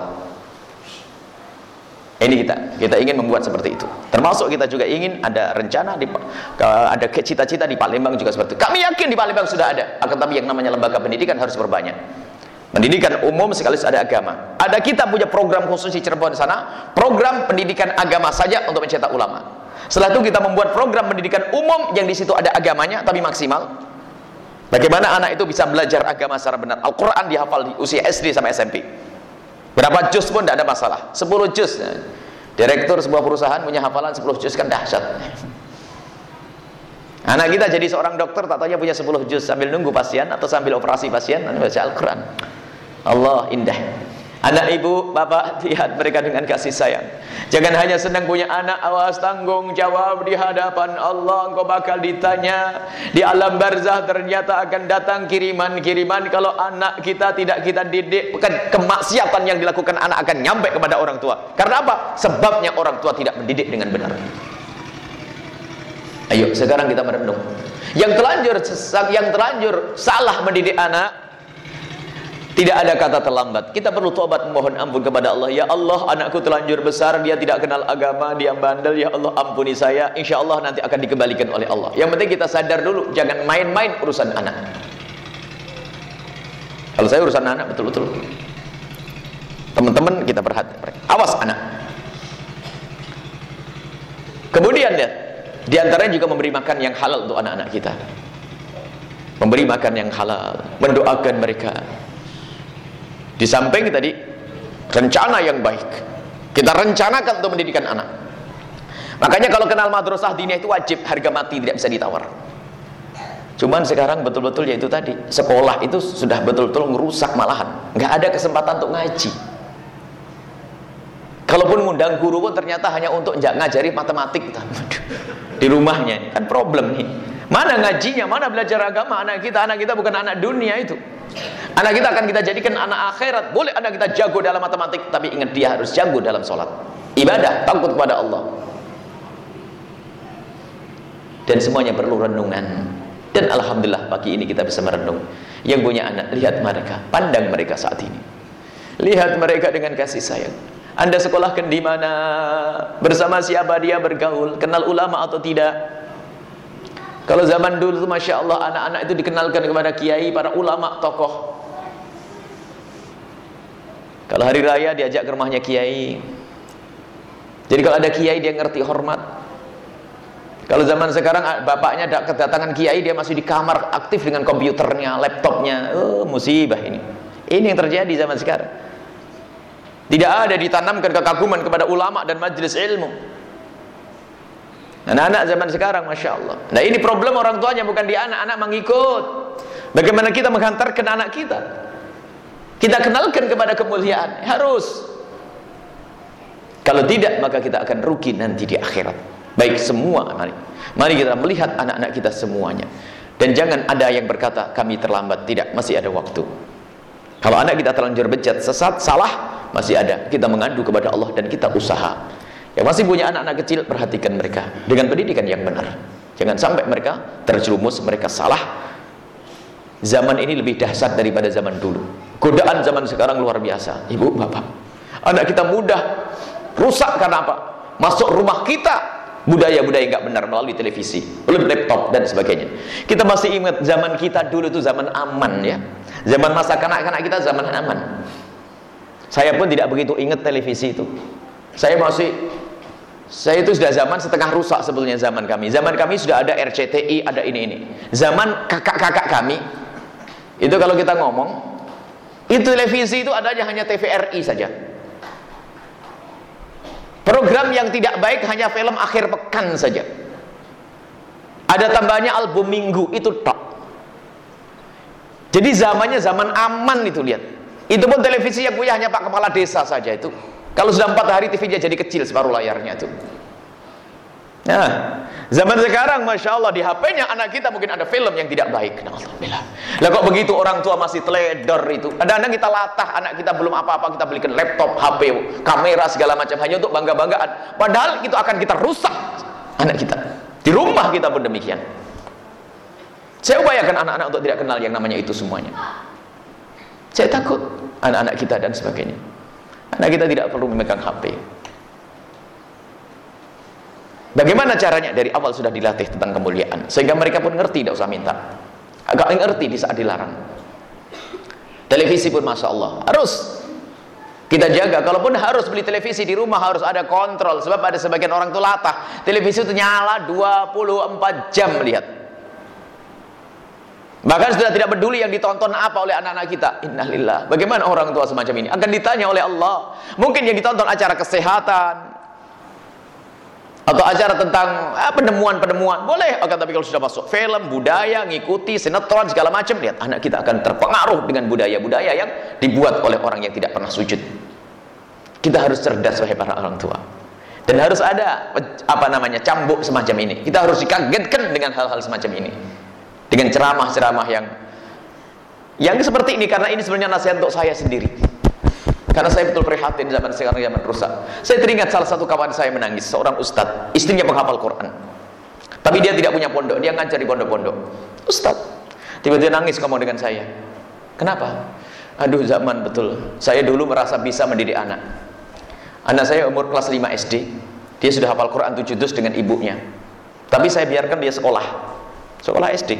Ini kita, kita ingin membuat seperti itu. Termasuk kita juga ingin ada rencana di ada cita-cita di Palembang juga seperti itu. Kami yakin di Palembang sudah ada. Akan tapi yang namanya lembaga pendidikan harus berbanyak. Pendidikan umum sekaligus ada agama. Ada kita punya program khusus di Cirebon sana, program pendidikan agama saja untuk mencetak ulama. Setelah itu kita membuat program pendidikan umum yang di situ ada agamanya tapi maksimal. Bagaimana anak itu bisa belajar agama secara benar? Al-Quran dihafal di usia SD sampai SMP. Berapa juz pun tidak ada masalah. 10 juz. Direktur sebuah perusahaan punya hafalan 10 juz kan dahsyat. Anak kita jadi seorang dokter tak tanya punya 10 juz sambil nunggu pasien atau sambil operasi pasien baca Al-Quran. Allah indah. Anak ibu, bapak, lihat mereka dengan kasih sayang. Jangan hanya senang punya anak, awas tanggung jawab di hadapan Allah. Engkau bakal ditanya di alam barzah ternyata akan datang kiriman-kiriman kalau anak kita tidak kita didik, bukan kemaksiatan yang dilakukan anak akan nyampe kepada orang tua. Karena apa? Sebabnya orang tua tidak mendidik dengan benar. Ayo, sekarang kita merenung. Yang terlanjur yang terlanjur salah mendidik anak tidak ada kata terlambat. Kita perlu tobat mohon ampun kepada Allah. Ya Allah, anakku terlanjur besar, dia tidak kenal agama, dia bandel. Ya Allah, ampuni saya. Insya Allah nanti akan dikembalikan oleh Allah. Yang penting kita sadar dulu, jangan main-main urusan anak. Kalau saya urusan anak betul-betul. Teman-teman kita perhatikan. Awas anak. Kemudian ya, di antaranya juga memberi makan yang halal untuk anak-anak kita. Memberi makan yang halal, mendoakan mereka, di samping tadi rencana yang baik. Kita rencanakan untuk mendidikan anak. Makanya kalau kenal madrasah diniyah itu wajib harga mati tidak bisa ditawar. Cuman sekarang betul-betul yaitu tadi sekolah itu sudah betul-betul merusak malahan, nggak ada kesempatan untuk ngaji. Kalaupun ngundang guru pun ternyata hanya untuk ngajari matematik di rumahnya, kan problem nih. Mana ngajinya, mana belajar agama anak kita, anak kita bukan anak dunia itu. Anak kita akan kita jadikan anak akhirat. Boleh anak kita jago dalam matematik, tapi ingat dia harus jago dalam sholat. Ibadah, takut kepada Allah. Dan semuanya perlu renungan. Dan Alhamdulillah pagi ini kita bisa merenung. Yang punya anak, lihat mereka, pandang mereka saat ini. Lihat mereka dengan kasih sayang. Anda sekolahkan di mana? Bersama siapa dia bergaul? Kenal ulama atau tidak? Kalau zaman dulu Masya Allah anak-anak itu dikenalkan kepada kiai, para ulama, tokoh. Kalau hari raya diajak ke rumahnya kiai. Jadi kalau ada kiai dia ngerti hormat. Kalau zaman sekarang bapaknya ada kedatangan kiai dia masih di kamar aktif dengan komputernya, laptopnya. Oh, musibah ini. Ini yang terjadi zaman sekarang. Tidak ada ditanamkan kekaguman kepada ulama dan majelis ilmu. Anak-anak zaman sekarang Masya Allah. Nah ini problem orang tuanya bukan di anak. Anak mengikut. Bagaimana kita menghantarkan anak kita? Kita kenalkan kepada kemuliaan. Harus. Kalau tidak maka kita akan rugi nanti di akhirat. Baik semua. Mari, mari kita melihat anak-anak kita semuanya. Dan jangan ada yang berkata kami terlambat, tidak, masih ada waktu. Kalau anak kita terlanjur bejat, sesat, salah, masih ada. Kita mengadu kepada Allah dan kita usaha. Yang masih punya anak-anak kecil, perhatikan mereka dengan pendidikan yang benar. Jangan sampai mereka terjerumus, mereka salah. Zaman ini lebih dahsyat daripada zaman dulu. Godaan zaman sekarang luar biasa. Ibu, bapak. Anak kita mudah rusak karena apa? Masuk rumah kita budaya-budaya nggak benar melalui televisi, melalui laptop dan sebagainya. Kita masih ingat zaman kita dulu itu zaman aman ya. Zaman masa kanak-kanak kita zaman aman. Saya pun tidak begitu ingat televisi itu. Saya masih saya itu sudah zaman setengah rusak sebetulnya zaman kami. Zaman kami sudah ada RCTI, ada ini ini. Zaman kakak-kakak kami itu kalau kita ngomong itu televisi itu adanya hanya TVRI saja. Program yang tidak baik hanya film akhir pekan saja. Ada tambahnya album minggu itu tok. Jadi zamannya zaman aman itu lihat. Itu pun televisi yang punya hanya Pak Kepala Desa saja itu. Kalau sudah empat hari TV-nya jadi kecil separuh layarnya itu. Nah, zaman sekarang Masya Allah di HP-nya anak kita mungkin ada film yang tidak baik. Nah, Alhamdulillah. Lah kok begitu orang tua masih teledor itu. Ada anak kita latah, anak kita belum apa-apa kita belikan laptop, HP, kamera segala macam hanya untuk bangga-banggaan. Padahal itu akan kita rusak anak kita. Di rumah kita pun demikian. Saya upayakan anak-anak untuk tidak kenal yang namanya itu semuanya. Saya takut anak-anak kita dan sebagainya. Anak kita tidak perlu memegang HP. Bagaimana caranya? Dari awal sudah dilatih tentang kemuliaan. Sehingga mereka pun ngerti, tidak usah minta. Agak ngerti di saat dilarang. Televisi pun Masya Allah. Harus kita jaga. Kalaupun harus beli televisi di rumah, harus ada kontrol. Sebab ada sebagian orang itu latah. Televisi itu nyala 24 jam, lihat. Bahkan sudah tidak peduli yang ditonton apa oleh anak-anak kita. Innalillah. Bagaimana orang tua semacam ini? Akan ditanya oleh Allah. Mungkin yang ditonton acara kesehatan, atau acara tentang ah, penemuan-penemuan boleh akan tapi kalau sudah masuk film budaya ngikuti sinetron segala macam lihat anak kita akan terpengaruh dengan budaya-budaya yang dibuat oleh orang yang tidak pernah sujud kita harus cerdas sebagai para orang tua dan harus ada apa namanya cambuk semacam ini kita harus dikagetkan dengan hal-hal semacam ini dengan ceramah-ceramah yang yang seperti ini karena ini sebenarnya nasihat untuk saya sendiri karena saya betul prihatin zaman sekarang zaman rusak. Saya teringat salah satu kawan saya menangis, seorang ustadz, istrinya penghafal Quran. Tapi dia tidak punya pondok, dia ngajar di pondok-pondok. Ustadz, tiba-tiba nangis ngomong dengan saya. Kenapa? Aduh zaman betul. Saya dulu merasa bisa mendidik anak. Anak saya umur kelas 5 SD. Dia sudah hafal Quran 7 juz dengan ibunya. Tapi saya biarkan dia sekolah. Sekolah SD.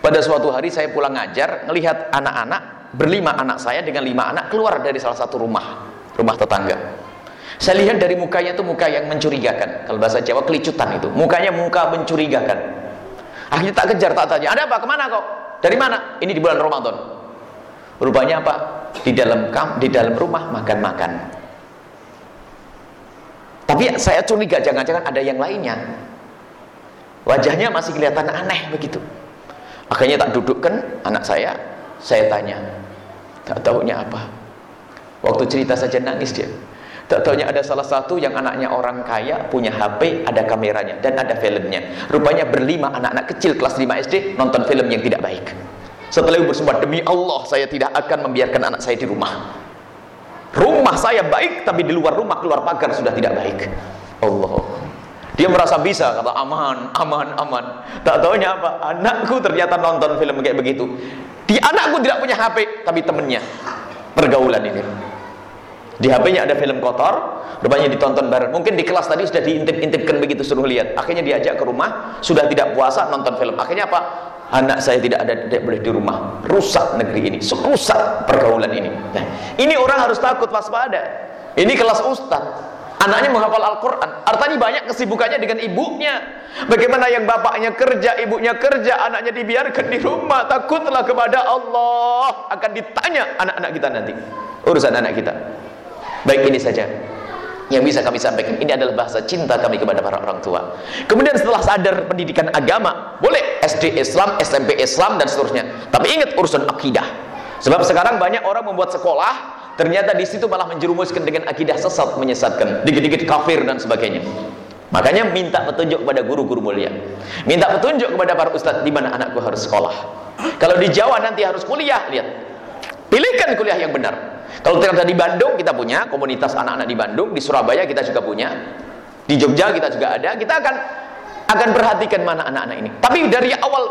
Pada suatu hari saya pulang ngajar, melihat anak-anak berlima anak saya dengan lima anak keluar dari salah satu rumah rumah tetangga. Saya lihat dari mukanya itu muka yang mencurigakan. Kalau bahasa Jawa kelicutan itu. Mukanya muka mencurigakan. Akhirnya tak kejar tak tanya ada apa? Ke mana kok dari mana? Ini di bulan Ramadan. Rupanya apa di dalam kam di dalam rumah makan-makan. Tapi saya curiga jangan-jangan ada yang lainnya wajahnya masih kelihatan aneh begitu. Akhirnya tak dudukkan anak saya saya tanya tak tahunya apa? Waktu cerita saja nangis dia. Tak tahunya ada salah satu yang anaknya orang kaya punya HP ada kameranya dan ada filmnya. Rupanya berlima anak-anak kecil kelas 5 SD nonton film yang tidak baik. Setelah itu bersumpah demi Allah saya tidak akan membiarkan anak saya di rumah. Rumah saya baik tapi di luar rumah keluar pagar sudah tidak baik. Allah dia merasa bisa, kata aman, aman, aman. Tak tahunya apa? Anakku ternyata nonton film kayak begitu. Di anakku tidak punya HP, tapi temennya. Pergaulan ini. Di HP-nya ada film kotor, rupanya ditonton bareng. Mungkin di kelas tadi sudah diintip-intipkan begitu suruh lihat. Akhirnya diajak ke rumah, sudah tidak puasa nonton film. Akhirnya apa? Anak saya tidak ada tidak boleh di rumah. Rusak negeri ini, rusak pergaulan ini. Nah, ini orang harus takut waspada. Ini kelas ustaz Anaknya menghafal Al-Quran. Artinya banyak kesibukannya dengan ibunya. Bagaimana yang bapaknya kerja, ibunya kerja, anaknya dibiarkan di rumah. Takutlah kepada Allah. Akan ditanya anak-anak kita nanti. Urusan anak kita. Baik ini saja yang bisa kami sampaikan. Ini adalah bahasa cinta kami kepada para orang tua. Kemudian setelah sadar pendidikan agama, boleh SD Islam, SMP Islam dan seterusnya. Tapi ingat urusan akidah. Sebab sekarang banyak orang membuat sekolah Ternyata di situ malah menjerumuskan dengan akidah sesat menyesatkan, dikit-dikit kafir dan sebagainya. Makanya minta petunjuk kepada guru-guru mulia. Minta petunjuk kepada para ustadz di mana anakku harus sekolah. Kalau di Jawa nanti harus kuliah, lihat. Pilihkan kuliah yang benar. Kalau ternyata di Bandung kita punya komunitas anak-anak di Bandung, di Surabaya kita juga punya, di Jogja kita juga ada. Kita akan akan perhatikan mana anak-anak ini. Tapi dari awal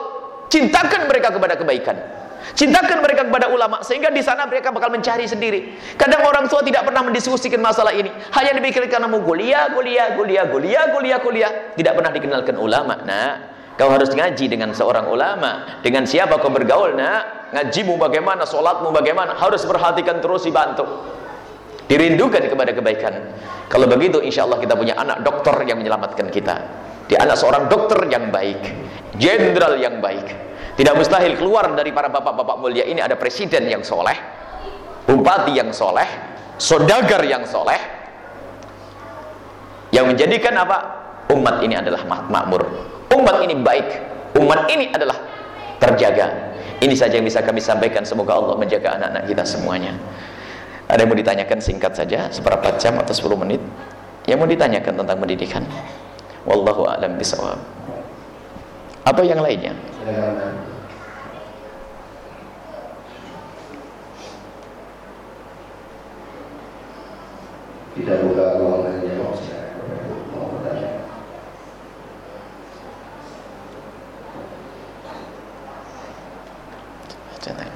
cintakan mereka kepada kebaikan. Cintakan mereka kepada ulama sehingga di sana mereka bakal mencari sendiri. Kadang orang tua tidak pernah mendiskusikan masalah ini, hanya dipikirkan mau kuliah, kuliah, kuliah, kuliah, kuliah, kuliah, tidak pernah dikenalkan ulama. Nah, kau harus ngaji dengan seorang ulama. Dengan siapa kau bergaul? Nah, ngajimu bagaimana, solatmu bagaimana, harus perhatikan terus dibantu. Dirindukan kepada kebaikan. Kalau begitu, insya Allah kita punya anak dokter yang menyelamatkan kita. Dia anak seorang dokter yang baik, jenderal yang baik. Tidak mustahil keluar dari para bapak-bapak mulia ini ada presiden yang soleh, bupati yang soleh, sodagar yang soleh, yang menjadikan apa? Umat ini adalah makmur. Umat ini baik. Umat ini adalah terjaga. Ini saja yang bisa kami sampaikan. Semoga Allah menjaga anak-anak kita semuanya. Ada yang mau ditanyakan singkat saja, seberapa jam atau 10 menit? Yang mau ditanyakan tentang pendidikan? Wallahu a'lam bishawab. Apa yang lainnya? Kita buka jawab mau bertanya. Jangan.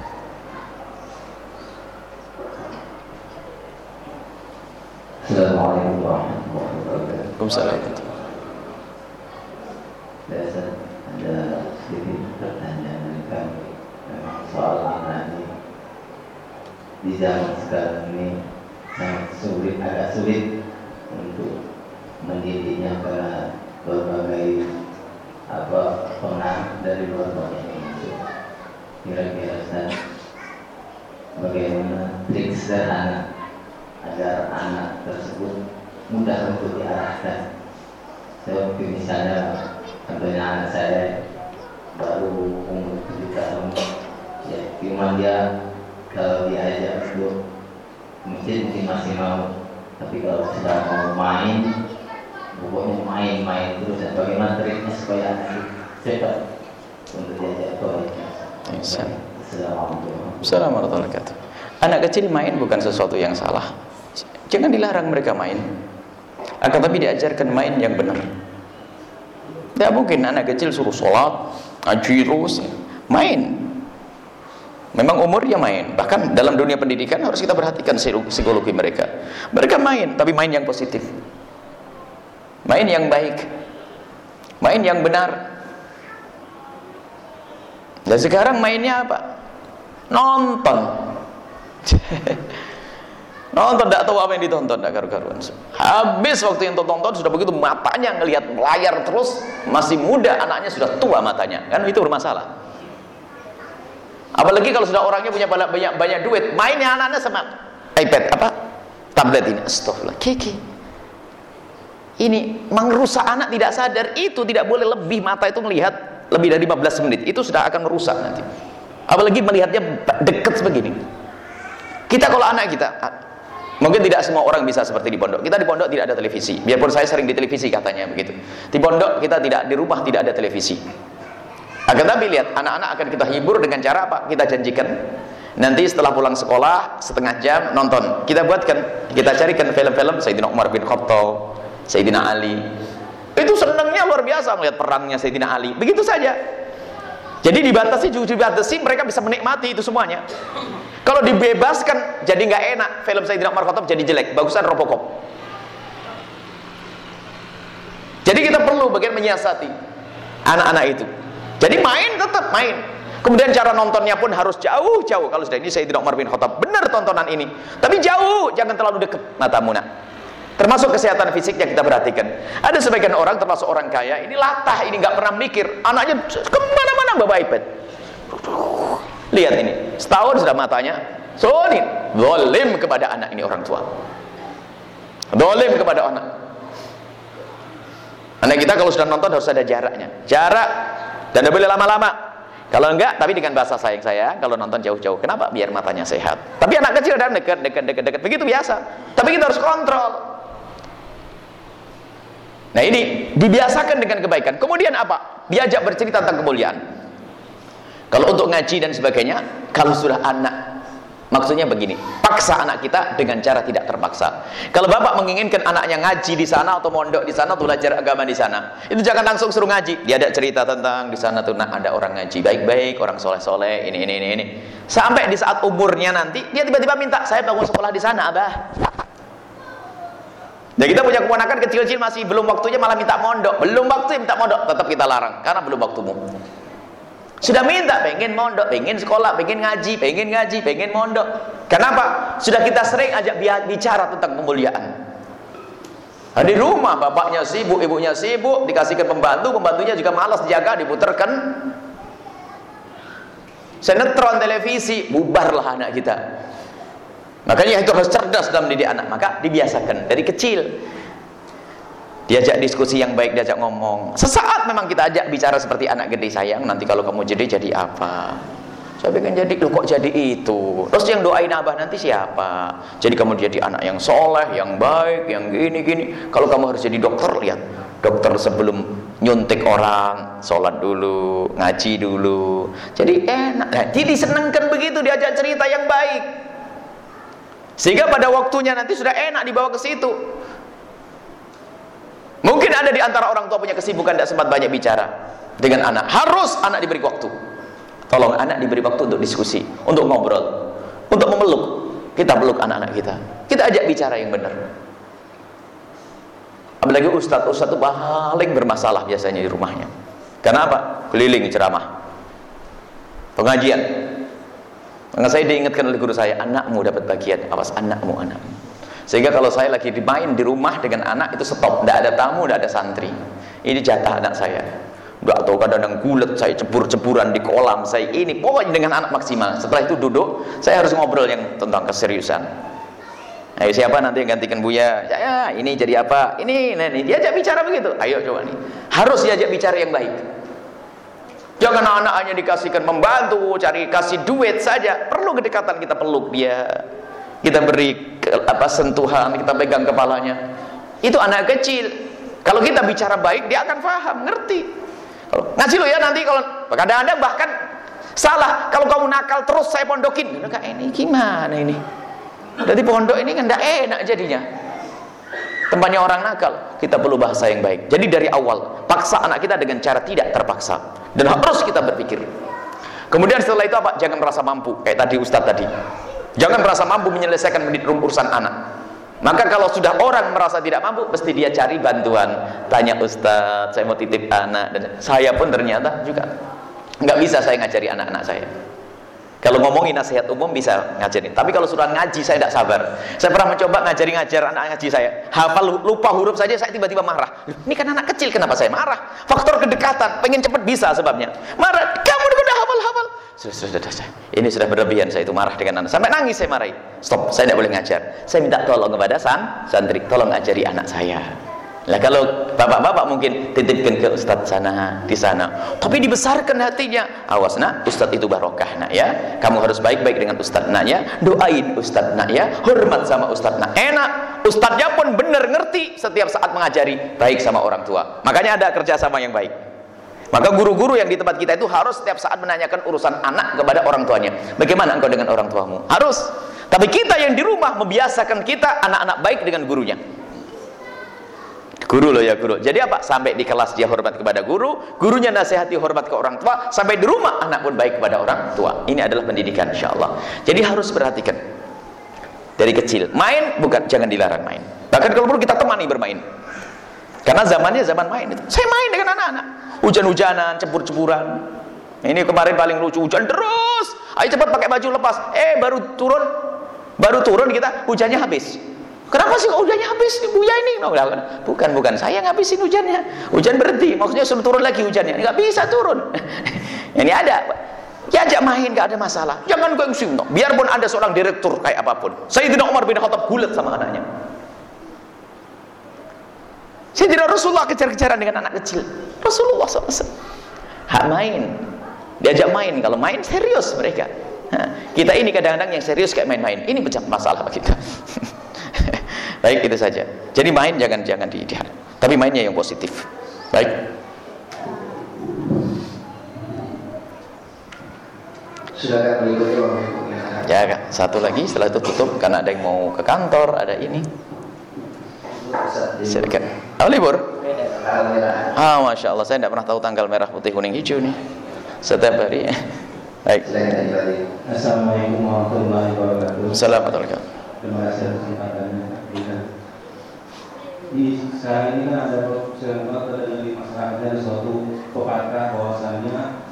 Assalamualaikum warahmatullahi wabarakatuh. Waalaikumsalam. Biasa ada sedikit pertanyaan dari kami memang soal anak ini di zaman sekarang ini sangat sulit, agak sulit untuk mendidiknya karena berbagai apa pengaruh dari luar kota ini masuk. Kira-kira Ustaz, bagaimana trik sederhana agar anak tersebut mudah untuk diarahkan. Seperti misalnya contohnya anak saya baru umur tujuh tahun, ya cuma dia kalau diajak untuk masjid mungkin masih mau tapi kalau sudah mau main pokoknya main-main terus dan bagaimana triknya supaya anak itu cepat untuk diajak ke Ihsan. Assalamualaikum Assalamualaikum warahmatullahi wabarakatuh. Anak kecil main bukan sesuatu yang salah. Jangan dilarang mereka main. Akan tapi diajarkan main yang benar. Tidak mungkin anak kecil suruh sholat, ngaji terus, main. Memang umurnya main. Bahkan dalam dunia pendidikan harus kita perhatikan psikologi mereka. Mereka main, tapi main yang positif. Main yang baik. Main yang benar. Dan sekarang mainnya apa? Nonton. nonton tidak tahu apa yang ditonton tidak karu-karuan. Habis waktu yang tonton sudah begitu matanya ngelihat layar terus masih muda anaknya sudah tua matanya kan itu bermasalah. Apalagi kalau sudah orangnya punya banyak banyak, banyak duit, mainnya anak-anak sama iPad apa? Tablet ini. Astagfirullah. Kiki. Ini merusak anak tidak sadar itu tidak boleh lebih mata itu melihat lebih dari 15 menit. Itu sudah akan merusak nanti. Apalagi melihatnya dekat sebegini. Kita kalau anak kita mungkin tidak semua orang bisa seperti di pondok. Kita di pondok tidak ada televisi. Biarpun saya sering di televisi katanya begitu. Di pondok kita tidak di rumah tidak ada televisi. Akan tapi lihat, anak-anak akan kita hibur dengan cara apa? Kita janjikan nanti setelah pulang sekolah setengah jam nonton. Kita buatkan, kita carikan film-film Sayyidina Umar bin Khattab, Sayyidina Ali. Itu senangnya luar biasa melihat perangnya Sayyidina Ali. Begitu saja. Jadi dibatasi, dibatasi mereka bisa menikmati itu semuanya. Kalau dibebaskan jadi nggak enak, film Sayyidina Umar Khattab jadi jelek, bagusan Robocop. Jadi kita perlu bagian menyiasati anak-anak itu. Jadi main tetap main. Kemudian cara nontonnya pun harus jauh-jauh. Kalau sudah ini saya tidak Umar bin Khattab benar tontonan ini. Tapi jauh, jangan terlalu dekat matamu nak. Termasuk kesehatan fisik yang kita perhatikan. Ada sebagian orang termasuk orang kaya ini latah, ini nggak pernah mikir. Anaknya ke mana-mana bawa iPad. Lihat ini, setahun sudah matanya. Sonit, dolim kepada anak ini orang tua. Dolim kepada anak. Anak kita kalau sudah nonton harus ada jaraknya. Jarak dan tidak boleh lama-lama. Kalau enggak, tapi dengan bahasa sayang saya, kalau nonton jauh-jauh. Kenapa? Biar matanya sehat. Tapi anak kecil dan dekat, dekat, dekat, dekat. Begitu biasa. Tapi kita harus kontrol. Nah ini dibiasakan dengan kebaikan. Kemudian apa? Diajak bercerita tentang kemuliaan. Kalau untuk ngaji dan sebagainya, kalau sudah anak Maksudnya begini, paksa anak kita dengan cara tidak terpaksa. Kalau bapak menginginkan anaknya ngaji di sana atau mondok di sana atau belajar agama di sana, itu jangan langsung suruh ngaji. Dia ada cerita tentang di sana tuh nah, ada orang ngaji baik-baik, orang soleh-soleh, ini ini ini ini. Sampai di saat umurnya nanti, dia tiba-tiba minta, saya bangun sekolah di sana, abah. Dan kita punya keponakan kecil-kecil masih belum waktunya malah minta mondok, belum waktu minta mondok, tetap kita larang karena belum waktumu. Sudah minta, pengen mondok, pengen sekolah, pengen ngaji, pengen ngaji, pengen mondok. Kenapa? Sudah kita sering ajak bicara tentang kemuliaan. Nah, di rumah bapaknya sibuk, ibunya sibuk, dikasihkan pembantu, pembantunya juga malas dijaga, diputerkan. Senetron televisi, bubarlah anak kita. Makanya itu harus cerdas dalam didik anak, maka dibiasakan dari kecil diajak diskusi yang baik diajak ngomong. Sesaat memang kita ajak bicara seperti anak gede sayang nanti kalau kamu jadi jadi apa? Saya pengen jadi lu kok jadi itu? Terus yang doain abah nanti siapa? Jadi kamu jadi anak yang soleh yang baik yang gini gini. Kalau kamu harus jadi dokter lihat. Dokter sebelum nyuntik orang sholat dulu ngaji dulu. Jadi enak. Nah, jadi disenangkan begitu diajak cerita yang baik. Sehingga pada waktunya nanti sudah enak dibawa ke situ Mungkin ada di antara orang tua punya kesibukan tidak sempat banyak bicara dengan anak. Harus anak diberi waktu. Tolong anak diberi waktu untuk diskusi, untuk ngobrol, untuk memeluk. Kita peluk anak-anak kita. Kita ajak bicara yang benar. Apalagi ustadz, ustadz itu paling bermasalah biasanya di rumahnya. Kenapa? Keliling ceramah. Pengajian. Maka saya diingatkan oleh guru saya, anakmu dapat bagian. Awas anakmu, anakmu. Sehingga kalau saya lagi dimain di rumah dengan anak itu stop, tidak ada tamu, tidak ada santri. Ini jatah anak saya. Enggak tahu kadang-kadang gulet saya cebur-ceburan di kolam saya ini pokoknya dengan anak maksimal. Setelah itu duduk, saya harus ngobrol yang tentang keseriusan. Ayo siapa nanti yang gantikan Buya? Ya, ini jadi apa? Ini, ini, ini. Diajak bicara begitu. Ayo coba nih. Harus diajak bicara yang baik. Jangan anak hanya dikasihkan membantu, cari kasih duit saja. Perlu kedekatan kita peluk dia kita beri apa sentuhan, kita pegang kepalanya. Itu anak kecil. Kalau kita bicara baik, dia akan paham, ngerti. Kalau ngaji lo ya nanti kalau kadang-kadang bahkan salah kalau kamu nakal terus saya pondokin. Kak ini gimana ini? Jadi pondok ini kan tidak enak jadinya. Tempatnya orang nakal, kita perlu bahasa yang baik. Jadi dari awal, paksa anak kita dengan cara tidak terpaksa. Dan harus kita berpikir. Kemudian setelah itu apa? Jangan merasa mampu. Kayak tadi Ustadz tadi. Jangan merasa mampu menyelesaikan urusan anak. Maka kalau sudah orang merasa tidak mampu, pasti dia cari bantuan. Tanya Ustaz, saya mau titip anak. Dan saya pun ternyata juga nggak bisa saya ngajari anak-anak saya. Kalau ngomongin nasihat umum bisa ngajarin. Tapi kalau sudah ngaji saya tidak sabar. Saya pernah mencoba ngajari ngajar anak ngaji saya. Hafal lupa huruf saja saya tiba-tiba marah. Ini kan anak kecil kenapa saya marah? Faktor kedekatan, pengen cepat bisa sebabnya. Marah, kamu sudah, sudah, sudah, ini sudah berlebihan saya itu marah dengan anak. Sampai nangis saya marahi. Stop saya tidak boleh ngajar. Saya minta tolong kepada san santri tolong ngajari anak saya. Lah kalau bapak-bapak mungkin titipkan ke ustadz sana di sana. Tapi dibesarkan hatinya. Awas nak ustadz itu barokah nak ya. Kamu harus baik-baik dengan ustadz nak ya. Doain ustadz nak ya. Hormat sama ustadz nak. Enak. Ustadznya pun benar ngerti setiap saat mengajari. Baik sama orang tua. Makanya ada kerjasama yang baik maka guru-guru yang di tempat kita itu harus setiap saat menanyakan urusan anak kepada orang tuanya. Bagaimana engkau dengan orang tuamu? Harus. Tapi kita yang di rumah membiasakan kita anak-anak baik dengan gurunya. Guru loh ya guru. Jadi apa? Sampai di kelas dia hormat kepada guru, gurunya nasihati hormat ke orang tua, sampai di rumah anak pun baik kepada orang tua. Ini adalah pendidikan insya Allah. Jadi harus perhatikan dari kecil. Main bukan jangan dilarang main. Bahkan kalau perlu kita temani bermain. Karena zamannya zaman main itu. Saya main dengan anak-anak hujan-hujanan, cebur-ceburan. Ini kemarin paling lucu, hujan terus. Ayo cepat pakai baju lepas. Eh, baru turun, baru turun kita, hujannya habis. Kenapa sih hujannya habis? Buya ini. bukan, bukan. Saya ngabisin hujannya. Hujan berhenti. Maksudnya suruh turun lagi hujannya. Nggak bisa turun. ini ada. Ya ajak main, nggak ada masalah. Jangan gengsi. No. Biarpun ada seorang direktur kayak apa pun. Saya tidak Umar bin Khattab bulat sama anaknya. Saya tidak Rasulullah kejar-kejaran dengan anak kecil. Rasulullah SAW. Hak main. Diajak main. Kalau main serius mereka. kita ini kadang-kadang yang serius kayak main-main. Ini macam masalah kita. baik itu saja jadi main jangan jangan di, di tapi mainnya yang positif baik Sudah berikutnya ya satu lagi setelah itu tutup karena ada yang mau ke kantor ada ini silakan oh libur? Ah masya Allah saya tidak pernah tahu tanggal merah putih kuning hijau nih. Setiap hari. Baik. Assalamualaikum warahmatullahi wabarakatuh. Assalamualaikum terima kasih atas kesempatannya di sekarang ini kan ada ada di masyarakat ada suatu pepatah bahwasanya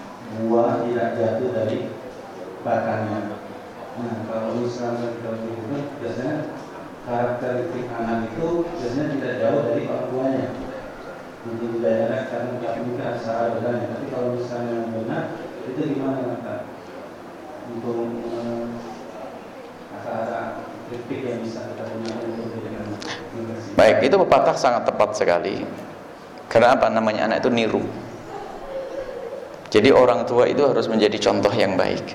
buah tidak jatuh dari batangnya. Nah, kalau misalnya kita biasanya karakteristik anak itu biasanya tidak jauh dari orang tuanya. Mungkin tidak enak karena tidak mungkin asal adanya. Tapi kalau misalnya benar, itu gimana kata? Untuk eh, ada kritik yang bisa kita gunakan untuk menjadikan Baik, itu pepatah sangat tepat sekali. Karena apa namanya anak itu niru. Jadi orang tua itu harus menjadi contoh yang baik.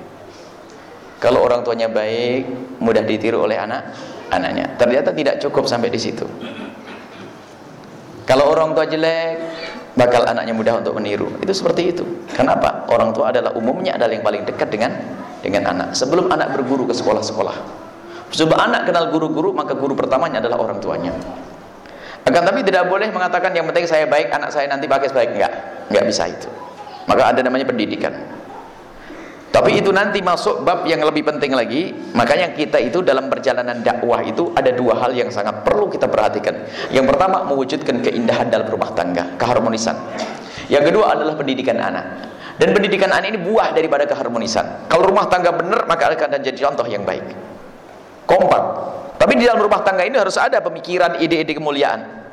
Kalau orang tuanya baik, mudah ditiru oleh anak anaknya. Ternyata tidak cukup sampai di situ. Kalau orang tua jelek, bakal anaknya mudah untuk meniru. Itu seperti itu. Kenapa? Orang tua adalah umumnya adalah yang paling dekat dengan dengan anak. Sebelum anak berguru ke sekolah-sekolah. Sebab anak kenal guru-guru, maka guru pertamanya adalah orang tuanya. Akan tapi tidak boleh mengatakan yang penting saya baik, anak saya nanti pakai sebaik enggak. Enggak bisa itu. Maka ada namanya pendidikan. Tapi itu nanti masuk bab yang lebih penting lagi. Makanya kita itu dalam perjalanan dakwah itu ada dua hal yang sangat perlu kita perhatikan. Yang pertama mewujudkan keindahan dalam rumah tangga, keharmonisan. Yang kedua adalah pendidikan anak. Dan pendidikan anak ini buah daripada keharmonisan. Kalau rumah tangga benar maka akan jadi contoh yang baik. Kompak. Tapi di dalam rumah tangga ini harus ada pemikiran, ide-ide kemuliaan.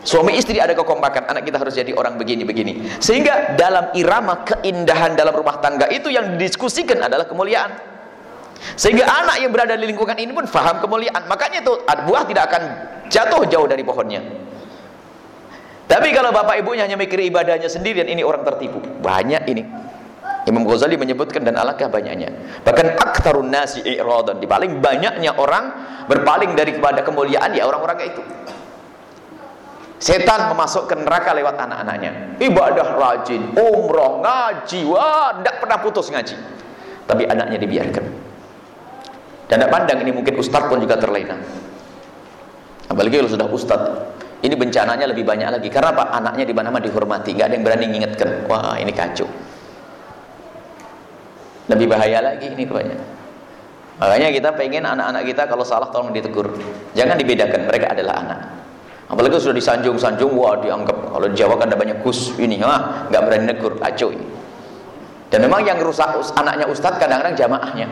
Suami istri ada kekompakan, anak kita harus jadi orang begini-begini. Sehingga dalam irama keindahan dalam rumah tangga itu yang didiskusikan adalah kemuliaan. Sehingga anak yang berada di lingkungan ini pun faham kemuliaan. Makanya itu buah tidak akan jatuh jauh dari pohonnya. Tapi kalau bapak ibunya hanya mikir ibadahnya sendirian, ini orang tertipu. Banyak ini. Imam Ghazali menyebutkan dan alangkah banyaknya. Bahkan aktarun nasi i'radan. Di paling banyaknya orang berpaling dari kepada kemuliaan ya orang-orang itu. Setan memasukkan neraka lewat anak-anaknya. Ibadah rajin, umroh, ngaji, wah, tidak pernah putus ngaji. Tapi anaknya dibiarkan. Dan tidak pandang ini mungkin ustaz pun juga terlena. Apalagi kalau sudah ustaz. Ini bencananya lebih banyak lagi. Karena apa? Anaknya di mana-mana dihormati. Gak ada yang berani mengingatkan. Wah, ini kacau. Lebih bahaya lagi ini banyak. Makanya kita pengen anak-anak kita kalau salah tolong ditegur. Jangan dibedakan, mereka adalah anak. Apalagi sudah disanjung-sanjung, wah dianggap kalau di Jawa kan ada banyak gus ini, ah nggak berani negur, acuh ini. Dan memang yang rusak anaknya ustadz kadang-kadang jamaahnya.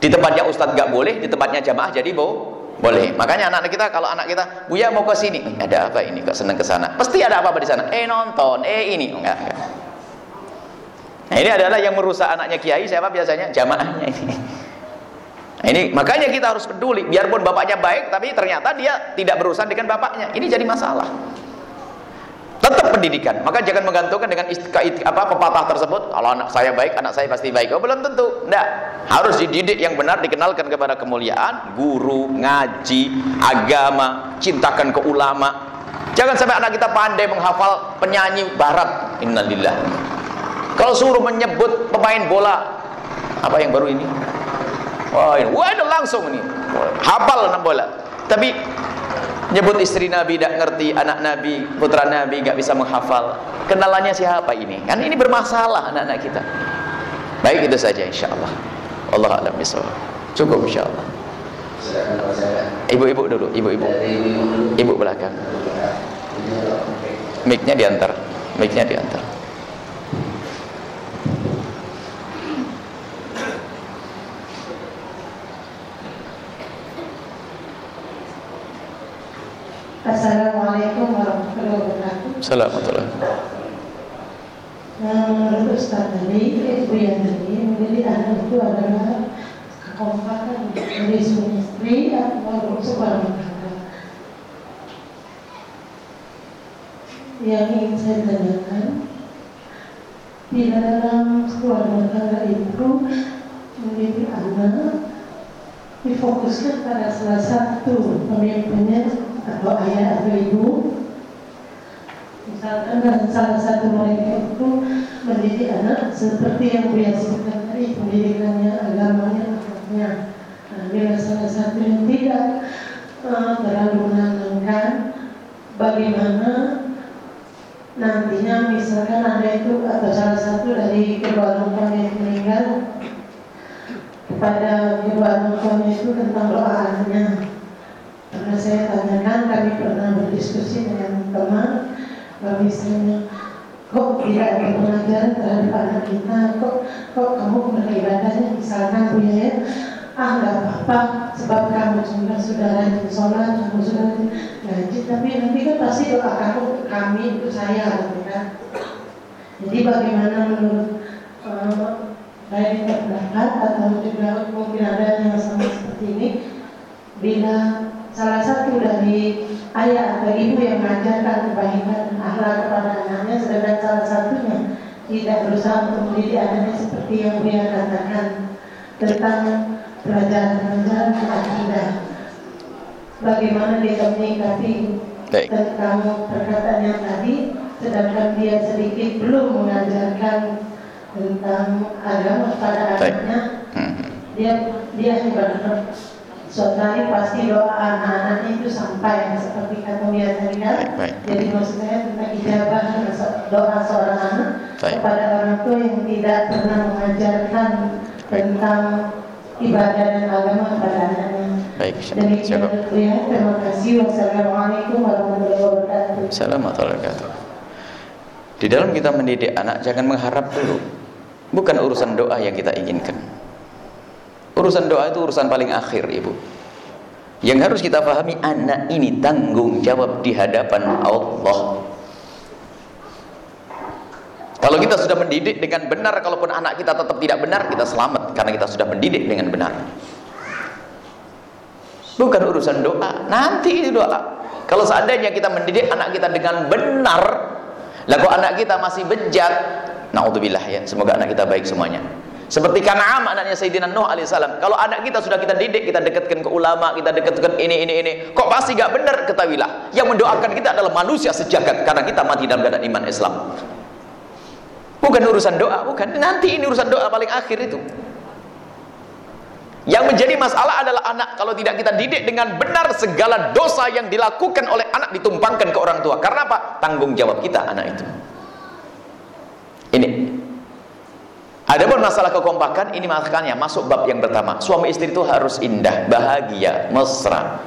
Di tempatnya ustadz nggak boleh, di tempatnya jamaah jadi bo boleh. Makanya anak-anak kita kalau anak kita, Buya mau ke sini, ada apa ini? Kok seneng ke sana? Pasti ada apa-apa di sana. Eh nonton, eh ini enggak, enggak. Nah ini adalah yang merusak anaknya kiai siapa biasanya? Jamaahnya ini. Ini makanya kita harus peduli. Biarpun bapaknya baik, tapi ternyata dia tidak berurusan dengan bapaknya. Ini jadi masalah. Tetap pendidikan. Maka jangan menggantungkan dengan apa pepatah tersebut. Kalau anak saya baik, anak saya pasti baik. Oh belum tentu. Tidak. Harus dididik yang benar, dikenalkan kepada kemuliaan, guru, ngaji, agama, cintakan ke ulama. Jangan sampai anak kita pandai menghafal penyanyi barat. Innalillah. Kalau suruh menyebut pemain bola, apa yang baru ini? Wah, wah ini langsung ini. Hafal enam bola. Tapi nyebut istri Nabi tidak ngerti, anak Nabi, putra Nabi nggak bisa menghafal. Kenalannya siapa ini? Kan ini bermasalah anak-anak kita. Baik itu saja insyaallah. Allah alam bisawab. Cukup insyaallah. Ibu-ibu dulu, ibu-ibu. Ibu belakang. Mic-nya diantar. Mic-nya diantar. Assalamualaikum warahmatullahi wabarakatuh. Assalamualaikum. Nah, menurut Ustaz tadi, ibu yang tadi menjadi anak itu adalah kekompakan dari suami istri atau rumah tangga. Yang ingin saya tanyakan, di dalam rumah tangga itu menjadi anak, di difokuskan pada salah satu pemimpinnya atau ayah atau ibu misalkan dan salah satu mereka itu mendidik anak seperti yang Buya sebutkan tadi pendidikannya agamanya akhlaknya nah, bila salah satu yang tidak uh, terlalu menanamkan bagaimana nantinya misalkan ada itu atau salah satu dari kedua orang yang meninggal kepada kedua orang itu tentang doa karena saya tanyakan kami pernah berdiskusi dengan teman kalau misalnya kok tidak ada pengajaran terhadap anak kita? Kok kok kamu beribadahnya misalkan punya ya? Ah nggak apa-apa sebab kamu juga sudah rajin sholat kamu sudah ngaji tapi nanti kan pasti doa kamu untuk kami untuk saya gitu kan. Jadi bagaimana menurut uh, baik pendapat atau juga mungkin ada yang sama seperti ini bila salah satu dari ayah atau ibu yang mengajarkan kebaikan akhlak kepada anaknya sedangkan salah satunya tidak berusaha untuk mendidik anaknya seperti yang dia katakan tentang pelajaran-pelajaran akidah bagaimana dia Baik. tentang perkataan yang tadi sedangkan dia sedikit belum mengajarkan tentang agama kepada anaknya Hmm. dia dia hanya berharap suatu hari pasti doa anak-anaknya itu sampai seperti kata dia tadi Baik, baik. jadi maksud saya tentang ijabah doa seorang anak Baik. kepada orang tua yang tidak pernah mengajarkan tentang ibadah dan agama kepada anaknya Baik, demikian ya terima kasih wassalamualaikum warahmatullahi wabarakatuh Assalamualaikum warahmatullahi wabarakatuh. Di dalam kita mendidik anak jangan mengharap dulu. Bukan urusan doa yang kita inginkan. Urusan doa itu urusan paling akhir, Ibu. Yang harus kita pahami anak ini tanggung jawab di hadapan Allah. Kalau kita sudah mendidik dengan benar, kalaupun anak kita tetap tidak benar, kita selamat karena kita sudah mendidik dengan benar. Bukan urusan doa. Nanti itu doa. Kalau seandainya kita mendidik anak kita dengan benar, kok anak kita masih bejat, naudzubillah ya. Semoga anak kita baik semuanya. Seperti Kan'am anaknya Sayyidina Nuh alaihissalam. Kalau anak kita sudah kita didik, kita dekatkan ke ulama, kita dekatkan ini ini ini, kok pasti gak benar ketahuilah. Yang mendoakan kita adalah manusia sejagat karena kita mati dalam keadaan iman Islam. Bukan urusan doa, bukan. Nanti ini urusan doa paling akhir itu. Yang menjadi masalah adalah anak kalau tidak kita didik dengan benar segala dosa yang dilakukan oleh anak ditumpangkan ke orang tua. Karena apa? Tanggung jawab kita anak itu. Ini. Adapun masalah kekompakan ini makanya masuk bab yang pertama. Suami istri itu harus indah, bahagia, mesra.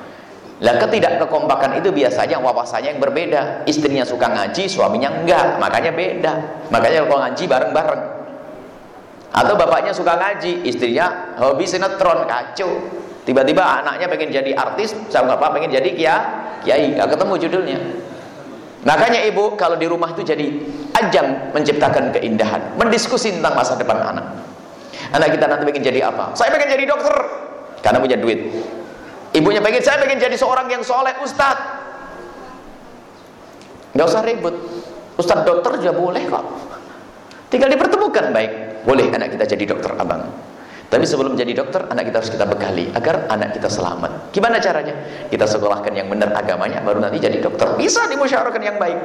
Lah ketidak kekompakan itu biasanya wawasannya yang berbeda. Istrinya suka ngaji, suaminya enggak, makanya beda. Makanya kalau ngaji bareng-bareng. Atau bapaknya suka ngaji, istrinya hobi sinetron, kacau. Tiba-tiba anaknya pengen jadi artis, sama bapak pengen jadi kia, kiai, nggak ketemu judulnya. Makanya ibu kalau di rumah itu jadi ajang menciptakan keindahan, mendiskusi tentang masa depan anak. Anak kita nanti pengen jadi apa? Saya pengen jadi dokter, karena punya duit. Ibunya pengen, saya pengen jadi seorang yang soleh, ustad. Nggak usah ribut. Ustad dokter juga boleh kok. Tinggal dipertemukan baik. Boleh anak kita jadi dokter abang. Tapi sebelum jadi dokter, anak kita harus kita bekali agar anak kita selamat. Gimana caranya? Kita sekolahkan yang benar agamanya, baru nanti jadi dokter. Bisa dimusyawarahkan yang baik.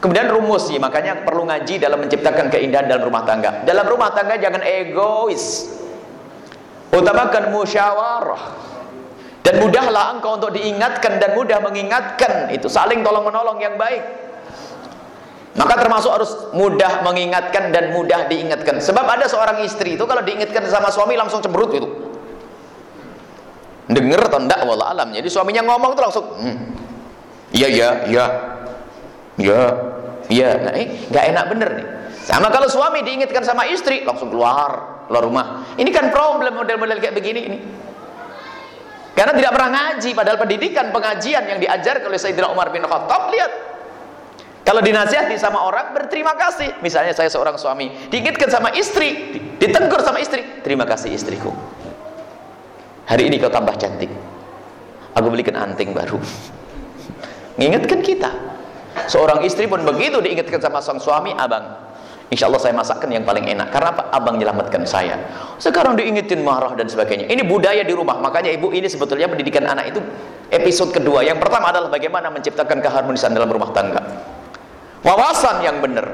Kemudian rumus sih, makanya perlu ngaji dalam menciptakan keindahan dalam rumah tangga. Dalam rumah tangga jangan egois. Utamakan musyawarah. Dan mudahlah engkau untuk diingatkan dan mudah mengingatkan. Itu saling tolong menolong yang baik. Maka termasuk harus mudah mengingatkan dan mudah diingatkan. Sebab ada seorang istri itu kalau diingatkan sama suami langsung cemberut gitu. Dengar atau enggak wallah alam. Jadi suaminya ngomong itu langsung hmm. Iya iya iya. Iya. Iya. Nah, eh enggak enak bener nih. Sama kalau suami diingatkan sama istri langsung keluar keluar rumah. Ini kan problem model-model kayak begini ini. Karena tidak pernah ngaji padahal pendidikan pengajian yang diajar oleh Sayyidina Umar bin Khattab lihat kalau dinasihati sama orang berterima kasih. Misalnya saya seorang suami, diingatkan sama istri, ditegur sama istri, terima kasih istriku. Hari ini kau tambah cantik. Aku belikan anting baru. Mengingatkan kita. Seorang istri pun begitu diingatkan sama sang suami, abang. Insya Allah saya masakkan yang paling enak. Karena apa? Abang menyelamatkan saya. Sekarang diingetin marah dan sebagainya. Ini budaya di rumah. Makanya ibu ini sebetulnya pendidikan anak itu episode kedua. Yang pertama adalah bagaimana menciptakan keharmonisan dalam rumah tangga. Wawasan yang benar.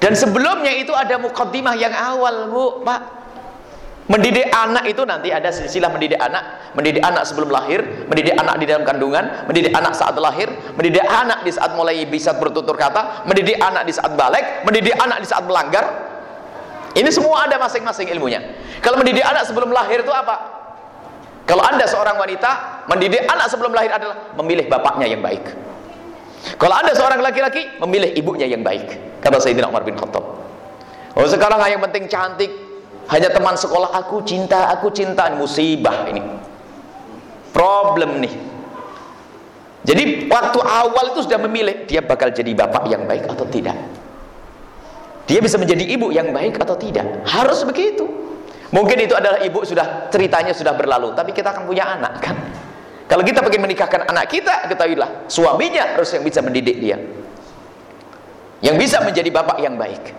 Dan sebelumnya itu ada mukaddimah yang awal, Bu, Pak. Mendidik anak itu nanti ada silsilah mendidik anak, mendidik anak sebelum lahir, mendidik anak di dalam kandungan, mendidik anak saat lahir, mendidik anak di saat mulai bisa bertutur kata, mendidik anak di saat balik, mendidik anak di saat melanggar. Ini semua ada masing-masing ilmunya. Kalau mendidik anak sebelum lahir itu apa? Kalau Anda seorang wanita, mendidik anak sebelum lahir adalah memilih bapaknya yang baik. Kalau Anda seorang laki-laki, memilih ibunya yang baik. Kata Sayyidina Umar bin Khattab. Oh sekarang yang penting cantik, hanya teman sekolah aku cinta, aku cinta musibah ini. Problem nih. Jadi waktu awal itu sudah memilih dia bakal jadi bapak yang baik atau tidak. Dia bisa menjadi ibu yang baik atau tidak. Harus begitu. Mungkin itu adalah ibu sudah ceritanya sudah berlalu, tapi kita akan punya anak kan. Kalau kita ingin menikahkan anak kita, ketahuilah suaminya harus yang bisa mendidik dia. Yang bisa menjadi bapak yang baik.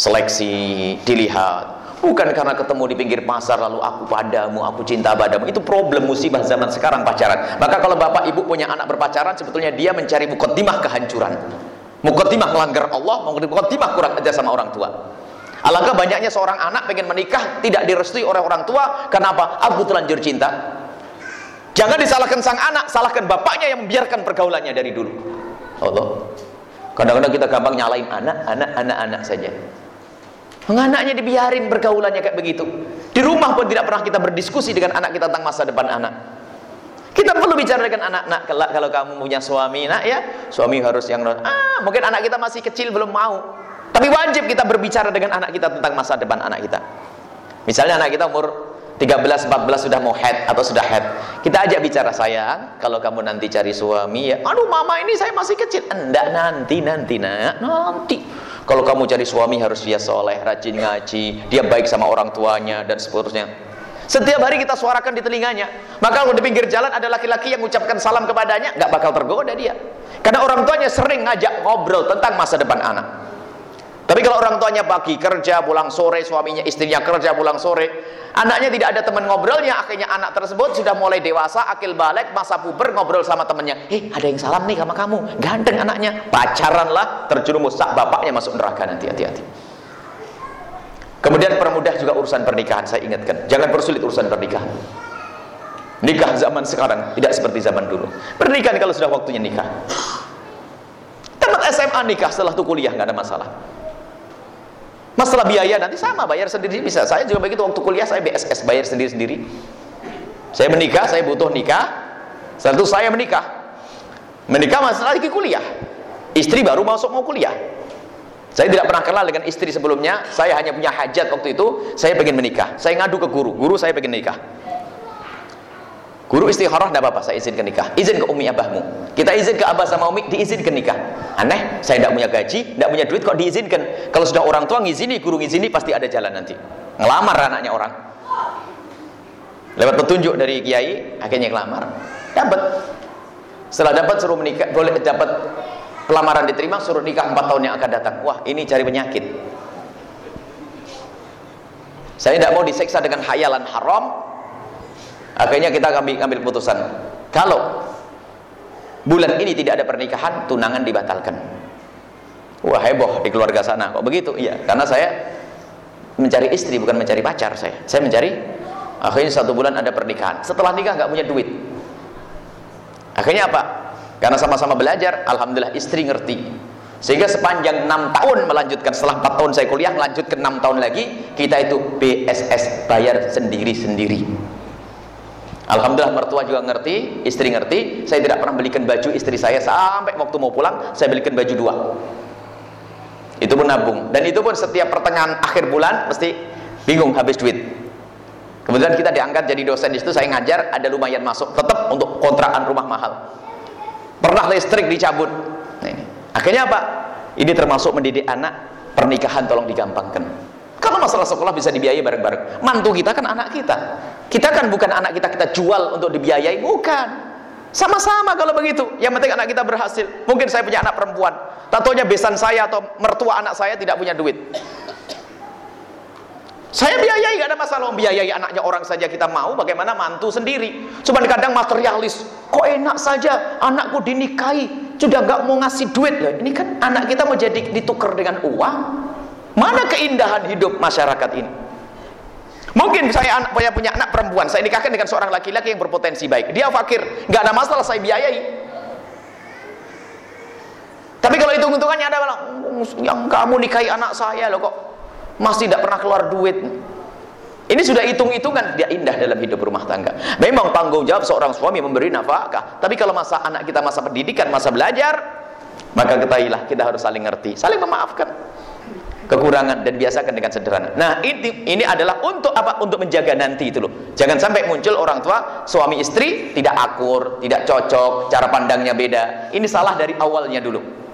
Seleksi dilihat. Bukan karena ketemu di pinggir pasar lalu aku padamu, aku cinta padamu. Itu problem musibah zaman sekarang pacaran. Maka kalau bapak ibu punya anak berpacaran sebetulnya dia mencari mukaddimah kehancuran. Mukaddimah melanggar Allah mukaddimah kurang ajar sama orang tua. Alangkah banyaknya seorang anak pengen menikah tidak direstui oleh orang tua. Kenapa? aku terlanjur cinta jangan disalahkan sang anak salahkan bapaknya yang membiarkan pergaulannya dari dulu Allah kadang-kadang kita gampang nyalain anak, anak, anak, anak saja Anaknya dibiarin pergaulannya kayak begitu. Di rumah pun tidak pernah kita berdiskusi dengan anak kita tentang masa depan anak. Kita perlu bicara dengan anak, nak kalau, kalau kamu punya suami, nak ya, suami harus yang ah, mungkin anak kita masih kecil belum mau. Tapi wajib kita berbicara dengan anak kita tentang masa depan anak kita. Misalnya anak kita umur 13, 14 sudah mau head atau sudah head. Kita ajak bicara sayang, kalau kamu nanti cari suami ya, aduh mama ini saya masih kecil. Enggak nanti nanti nak, nanti kalau kamu cari suami harus dia soleh, rajin ngaji, dia baik sama orang tuanya dan seterusnya. Setiap hari kita suarakan di telinganya. Maka kalau di pinggir jalan ada laki-laki yang mengucapkan salam kepadanya, nggak bakal tergoda dia. Karena orang tuanya sering ngajak ngobrol tentang masa depan anak. Tapi kalau orang tuanya pagi kerja, pulang sore, suaminya istrinya kerja, pulang sore, anaknya tidak ada teman ngobrolnya, akhirnya anak tersebut sudah mulai dewasa, akil balik, masa puber ngobrol sama temannya. Eh, ada yang salam nih sama kamu, ganteng anaknya, pacaranlah, terjerumus sak bapaknya masuk neraka nanti, hati-hati. Kemudian permudah juga urusan pernikahan, saya ingatkan, jangan persulit urusan pernikahan. Nikah zaman sekarang tidak seperti zaman dulu. Pernikahan kalau sudah waktunya nikah. Tamat SMA nikah setelah itu kuliah nggak ada masalah. Masalah biaya nanti sama bayar sendiri bisa. Saya juga begitu waktu kuliah saya BSS bayar sendiri-sendiri. Saya menikah, saya butuh nikah. Setelah itu saya menikah. Menikah masalah lagi kuliah. Istri baru masuk mau kuliah. Saya tidak pernah kenal dengan istri sebelumnya. Saya hanya punya hajat waktu itu. Saya pengen menikah. Saya ngadu ke guru. Guru saya pengen nikah. Guru istikharah tidak apa-apa, saya izinkan nikah. Izin ke umi abahmu. Kita izin ke abah sama umi, diizinkan nikah. Aneh, saya tidak punya gaji, tidak punya duit kok diizinkan. Kalau sudah orang tua ngizini, guru ngizini pasti ada jalan nanti. Ngelamar anaknya orang. Lewat petunjuk dari kiai, akhirnya ngelamar. Dapat. Setelah dapat suruh menikah, boleh dapat pelamaran diterima, suruh nikah 4 tahun yang akan datang. Wah, ini cari penyakit. Saya tidak mau diseksa dengan hayalan haram, akhirnya kita ambil, ambil putusan kalau bulan ini tidak ada pernikahan tunangan dibatalkan. Wah heboh di keluarga sana. Kok begitu? Iya karena saya mencari istri bukan mencari pacar saya. Saya mencari akhirnya satu bulan ada pernikahan. Setelah nikah nggak punya duit. Akhirnya apa? Karena sama-sama belajar Alhamdulillah istri ngerti. Sehingga sepanjang enam tahun melanjutkan setelah empat tahun saya kuliah melanjutkan enam tahun lagi kita itu BSS bayar sendiri-sendiri Alhamdulillah mertua juga ngerti, istri ngerti. Saya tidak pernah belikan baju istri saya sampai waktu mau pulang saya belikan baju dua. Itu pun nabung. Dan itu pun setiap pertengahan akhir bulan mesti bingung habis duit. Kemudian kita diangkat jadi dosen di situ saya ngajar ada lumayan masuk tetap untuk kontrakan rumah mahal. Pernah listrik dicabut. Nah, ini. Akhirnya apa? Ini termasuk mendidik anak pernikahan tolong digampangkan. Kalau masalah sekolah bisa dibiayai bareng-bareng. Mantu kita kan anak kita. Kita kan bukan anak kita kita jual untuk dibiayai, bukan. Sama-sama kalau begitu. Yang penting anak kita berhasil. Mungkin saya punya anak perempuan. Tatonya besan saya atau mertua anak saya tidak punya duit. Saya biayai, gak ada masalah biayai anaknya orang saja kita mau. Bagaimana mantu sendiri? Cuman kadang materialis. Kok enak saja anakku dinikahi, sudah gak mau ngasih duit. Ini kan anak kita mau jadi ditukar dengan uang. Mana keindahan hidup masyarakat ini? Mungkin saya anak, punya, punya anak perempuan, saya nikahkan dengan seorang laki-laki yang berpotensi baik. Dia fakir, nggak ada masalah saya biayai. Tapi kalau hitung-hitungannya ada bilang, yang kamu nikahi anak saya loh kok masih tidak pernah keluar duit. Ini sudah hitung-hitungan dia indah dalam hidup rumah tangga. Memang tanggung jawab seorang suami memberi nafkah. Tapi kalau masa anak kita masa pendidikan, masa belajar, maka ketahuilah kita harus saling ngerti, saling memaafkan kekurangan dan biasakan dengan sederhana. Nah, ini ini adalah untuk apa? Untuk menjaga nanti itu loh. Jangan sampai muncul orang tua suami istri tidak akur, tidak cocok, cara pandangnya beda. Ini salah dari awalnya dulu.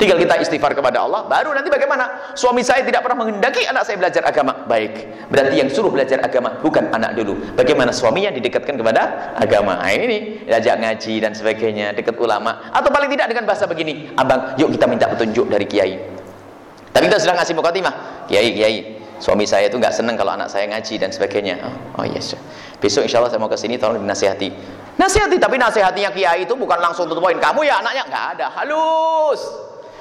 Tinggal kita istighfar kepada Allah, baru nanti bagaimana? Suami saya tidak pernah menghendaki anak saya belajar agama. Baik. Berarti yang suruh belajar agama bukan anak dulu. Bagaimana suaminya didekatkan kepada agama. Nah, ini diajak ngaji dan sebagainya, dekat ulama atau paling tidak dengan bahasa begini, "Abang, yuk kita minta petunjuk dari kiai." Tapi kita sudah ngasih mukatimah. Kiai, kiai, suami saya itu nggak senang kalau anak saya ngaji dan sebagainya. Oh, oh yes. Besok insya Allah saya mau ke sini tolong dinasihati. Nasihati, tapi nasihatinya kiai itu bukan langsung tutup poin. Kamu ya anaknya nggak ada, halus.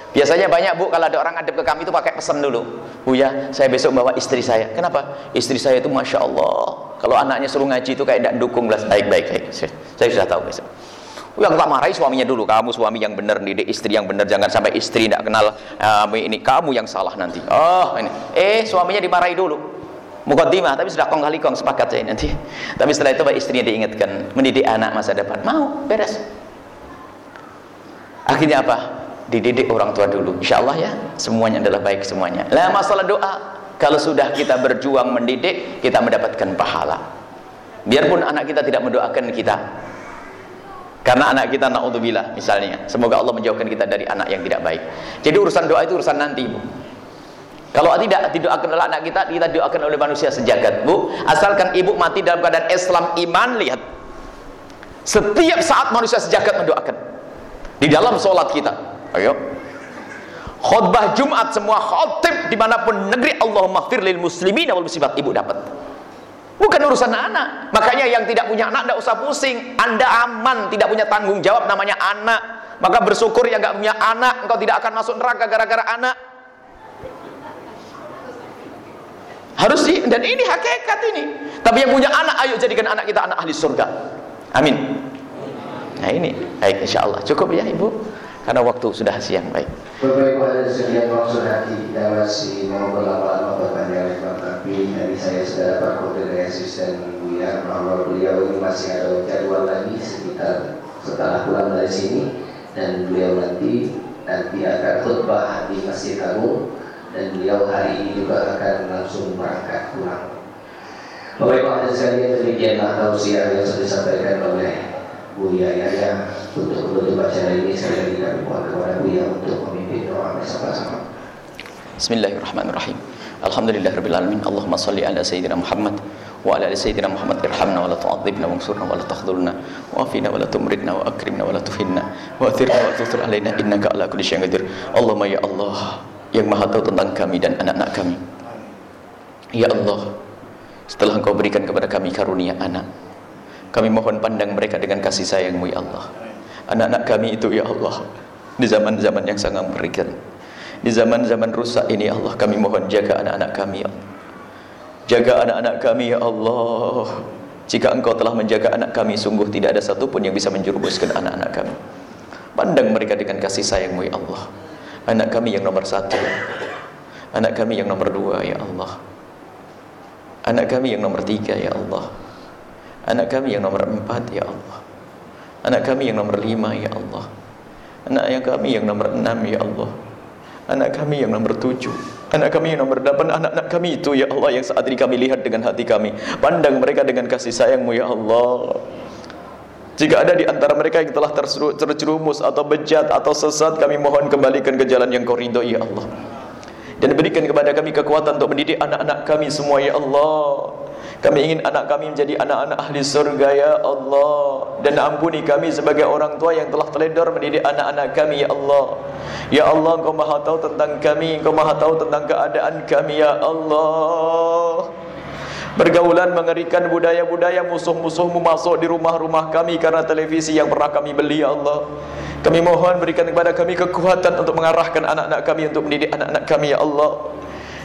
Biasanya banyak bu kalau ada orang ngadep ke kami itu pakai pesan dulu. Bu ya, saya besok bawa istri saya. Kenapa? Istri saya itu masya Allah. Kalau anaknya suruh ngaji itu kayak tidak dukung baik baik baik. Saya sudah tahu besok yang tak marahi suaminya dulu. Kamu suami yang benar didik istri yang benar. Jangan sampai istri tidak kenal uh, ini kamu yang salah nanti. Oh ini. Eh suaminya dimarahi dulu. Mukaddimah tapi sudah kong kali kong sepakat saya nanti. Tapi setelah itu istrinya diingatkan mendidik anak masa depan. Mau beres. Akhirnya apa? Dididik orang tua dulu. Insya Allah ya semuanya adalah baik semuanya. Lah masalah doa. Kalau sudah kita berjuang mendidik kita mendapatkan pahala. Biarpun anak kita tidak mendoakan kita karena anak kita naudzubillah misalnya. Semoga Allah menjauhkan kita dari anak yang tidak baik. Jadi urusan doa itu urusan nanti, Bu. Kalau tidak didoakan oleh anak kita, kita doakan oleh manusia sejagat, Bu. Asalkan ibu mati dalam keadaan Islam iman, lihat. Setiap saat manusia sejagat mendoakan. Di dalam sholat kita. Ayo. Khutbah Jumat semua khotib di mana pun negeri Allahumma firlil muslimin wal muslimat ibu dapat. Bukan urusan anak. Makanya yang tidak punya anak tidak usah pusing. Anda aman, tidak punya tanggung jawab namanya anak. Maka bersyukur yang nggak punya anak, engkau tidak akan masuk neraka gara-gara anak. Harus sih, dan ini hakikat ini. Tapi yang punya anak, ayo jadikan anak kita anak ahli surga. Amin. Nah ini, baik insya Allah. Cukup ya ibu, karena waktu sudah siang baik. Bapak Ibu ada sekian maksud hati kita masih mau berlama-lama berpanjang lebar tapi dari saya sudah dapat kode dari asisten Buya bahwa beliau ini masih ada jadwal lagi sekitar setelah pulang dari sini dan beliau nanti nanti akan khutbah di Masjid Agung dan beliau hari ini juga akan langsung berangkat pulang. Bapak Ibu sekalian demikianlah tausiah yang sudah disampaikan oleh Buya Yaya untuk menutup acara ini saya mohon kepada Buya untuk Bismillahirrahmanirrahim. Alhamdulillahirabbil alamin. Allahumma shalli ala sayyidina Muhammad wa ala sayyidina Muhammad wa wansurna wa la takhdhulna wa afina wa la tumridna wa akrimna wa la tuhinna wa athirna wa tuthir alaina innaka ala kulli syai'in qadir. Allahumma ya Allah yang Maha tahu tentang kami dan anak-anak kami. Ya Allah, setelah Engkau berikan kepada kami karunia anak, kami mohon pandang mereka dengan kasih sayangmu ya Allah. Anak-anak kami itu ya Allah, di zaman-zaman yang sangat mengerikan di zaman-zaman rusak ini Allah kami mohon jaga anak-anak kami ya Allah. Jaga anak-anak kami ya Allah. Jika engkau telah menjaga anak kami sungguh tidak ada satupun yang bisa menjerumuskan anak-anak kami. Pandang mereka dengan kasih sayangmu ya Allah. Anak kami yang nomor satu. Anak kami yang nomor dua ya Allah. Anak kami yang nomor tiga ya Allah anak kami yang nomor empat ya Allah. Anak kami yang nomor lima ya Allah. Anak yang kami yang nomor enam ya Allah. Anak kami yang nomor tujuh. Anak kami yang nomor delapan Anak-anak kami itu ya Allah Yang saat ini kami lihat dengan hati kami. Pandang mereka dengan kasih sayangmu ya Allah. Jika ada di antara mereka yang telah terjerumus Atau bejat atau sesat Kami mohon kembalikan ke jalan yang kau ridho ya Allah. Dan berikan kepada kami kekuatan Untuk mendidik anak-anak kami semua ya Allah Kami ingin anak kami menjadi anak-anak ahli surga ya Allah. Dan ampuni kami sebagai orang tua yang telah teledor mendidik anak-anak kami ya Allah. Ya Allah engkau maha tahu tentang kami. Engkau maha tahu tentang keadaan kami ya Allah. Bergaulan mengerikan budaya-budaya musuh-musuhmu masuk di rumah-rumah kami Karena televisi yang pernah kami beli ya Allah. Kami mohon berikan kepada kami kekuatan untuk mengarahkan anak-anak kami Untuk mendidik anak-anak kami ya Allah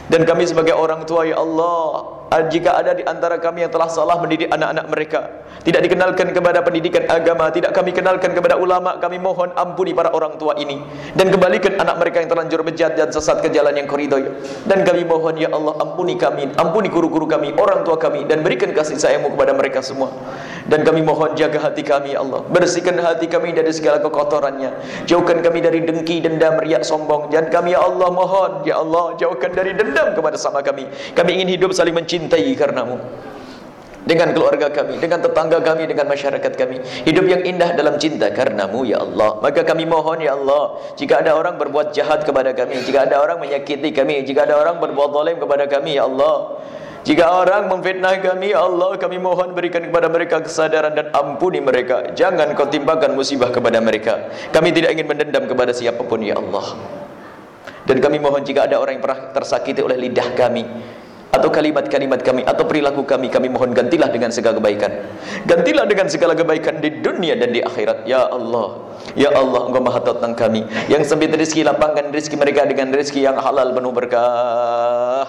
Dan kami sebagai orang tua ya Allah jika ada di antara kami yang telah salah mendidik anak-anak mereka tidak dikenalkan kepada pendidikan agama tidak kami kenalkan kepada ulama kami mohon ampuni para orang tua ini. Dan kembalikan anak mereka yang terlanjur bejat dan sesat ke jalan yang koridor dan kami mohon ya Allah ampuni kami ampuni guru-guru kami orang tua kami dan berikan kasih sayangmu kepada mereka semua. Dan kami mohon jaga hati kami ya Allah. Bersihkan hati kami dari segala kekotorannya. Jauhkan kami dari dengki dendam riak sombong. Dan kami ya Allah mohon ya Allah jauhkan dari dendam kepada sama kami kami ingin hidup saling mencintai cintai karenamu dengan keluarga kami, dengan tetangga kami, dengan masyarakat kami. Hidup yang indah dalam cinta karenamu, Ya Allah. Maka kami mohon, Ya Allah, jika ada orang berbuat jahat kepada kami, jika ada orang menyakiti kami, jika ada orang berbuat zalim kepada kami, Ya Allah. Jika orang memfitnah kami, Ya Allah, kami mohon berikan kepada mereka kesadaran dan ampuni mereka. Jangan kau timpakan musibah kepada mereka. Kami tidak ingin mendendam kepada siapa pun, Ya Allah. Dan kami mohon jika ada orang yang pernah tersakiti oleh lidah kami, atau kalimat-kalimat kami atau perilaku kami kami mohon gantilah dengan segala kebaikan gantilah dengan segala kebaikan di dunia dan di akhirat ya Allah ya Allah engkau maha tentang kami yang sempit rezeki lapangkan rezeki mereka dengan rezeki yang halal penuh berkah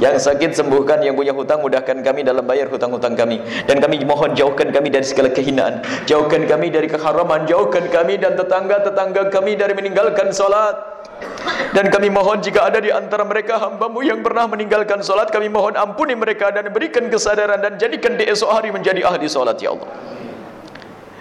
yang sakit sembuhkan, yang punya hutang mudahkan kami dalam bayar hutang-hutang kami. Dan kami mohon jauhkan kami dari segala kehinaan. Jauhkan kami dari keharaman, jauhkan kami dan tetangga-tetangga kami dari meninggalkan solat. Dan kami mohon jika ada di antara mereka hambamu yang pernah meninggalkan solat Kami mohon ampuni mereka dan berikan kesadaran Dan jadikan di esok hari menjadi ahli solat ya Allah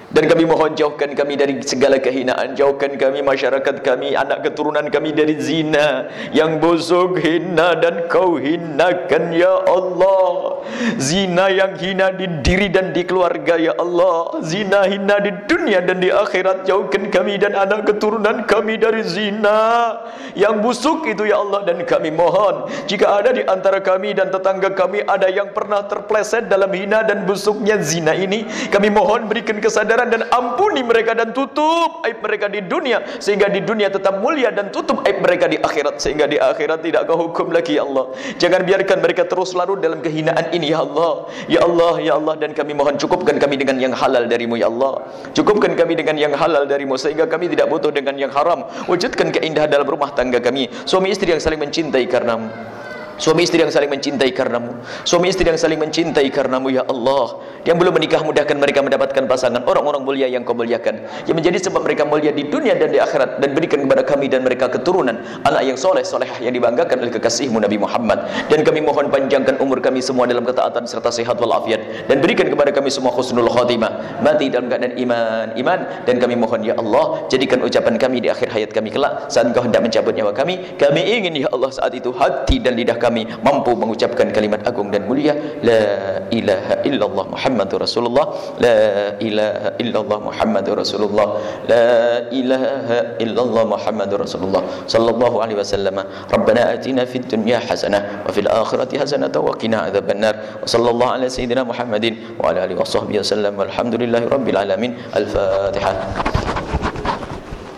dan kami mohon jauhkan kami dari segala kehinaan. Jauhkan kami masyarakat kami Anak keturunan kami dari zina. Yang busuk hina dan kau hinakan ya Allah. Zina yang hina di diri dan di keluarga ya Allah. Zina hina di dunia dan di akhirat. Jauhkan kami dan anak keturunan kami dari zina. Yang busuk itu ya Allah. Dan kami mohon Jika ada di antara kami dan tetangga kami Ada yang pernah terpleset dalam hina dan busuknya zina ini Kami mohon berikan kesadaran kebenaran dan ampuni mereka dan tutup aib mereka di dunia sehingga di dunia tetap mulia dan tutup aib mereka di akhirat sehingga di akhirat tidak kau hukum lagi ya Allah. Jangan biarkan mereka terus larut dalam kehinaan ini ya Allah. Ya Allah ya Allah dan kami mohon cukupkan kami dengan yang halal darimu ya Allah. Cukupkan kami dengan yang halal darimu sehingga kami tidak butuh dengan yang haram. Wujudkan keindahan dalam rumah tangga kami. Suami istri yang saling mencintai karenamu Suami istri yang saling mencintai karenamu. Suami istri yang saling mencintai karenamu Ya Allah. Yang belum menikah mudahkan mereka mendapatkan pasangan. Orang-orang mulia yang kau muliakan. Yang menjadi sebab mereka mulia di dunia dan di akhirat. Dan berikan kepada kami dan mereka keturunan. Anak yang soleh solehah yang dibanggakan oleh kekasihmu Nabi Muhammad. Dan kami mohon panjangkan umur kami semua dalam ketaatan serta sehat walafiat. Dan berikan kepada kami semua khusnul khatimah. Mati dalam keadaan iman Iman. Dan kami mohon Ya Allah Jadikan ucapan kami di akhir hayat kami kelak. Saat engkau hendak mencabut nyawa kami? Kami ingin Ya Allah saat itu hati dan lidah kami kami mampu mengucapkan kalimat agung dan mulia la ilaha illallah muhammadur rasulullah la ilaha illallah muhammadur rasulullah la ilaha illallah muhammadur rasulullah sallallahu alaihi wasallam. Rabbana atina fid dunya hasanah wa fil akhirati hasanah wa qina adzabannar. Wa sallallahu ala sayyidina muhammadin wa ala alihi wa sahbihi wasallam walhamdulillahi rabbil alamin. Al fatihah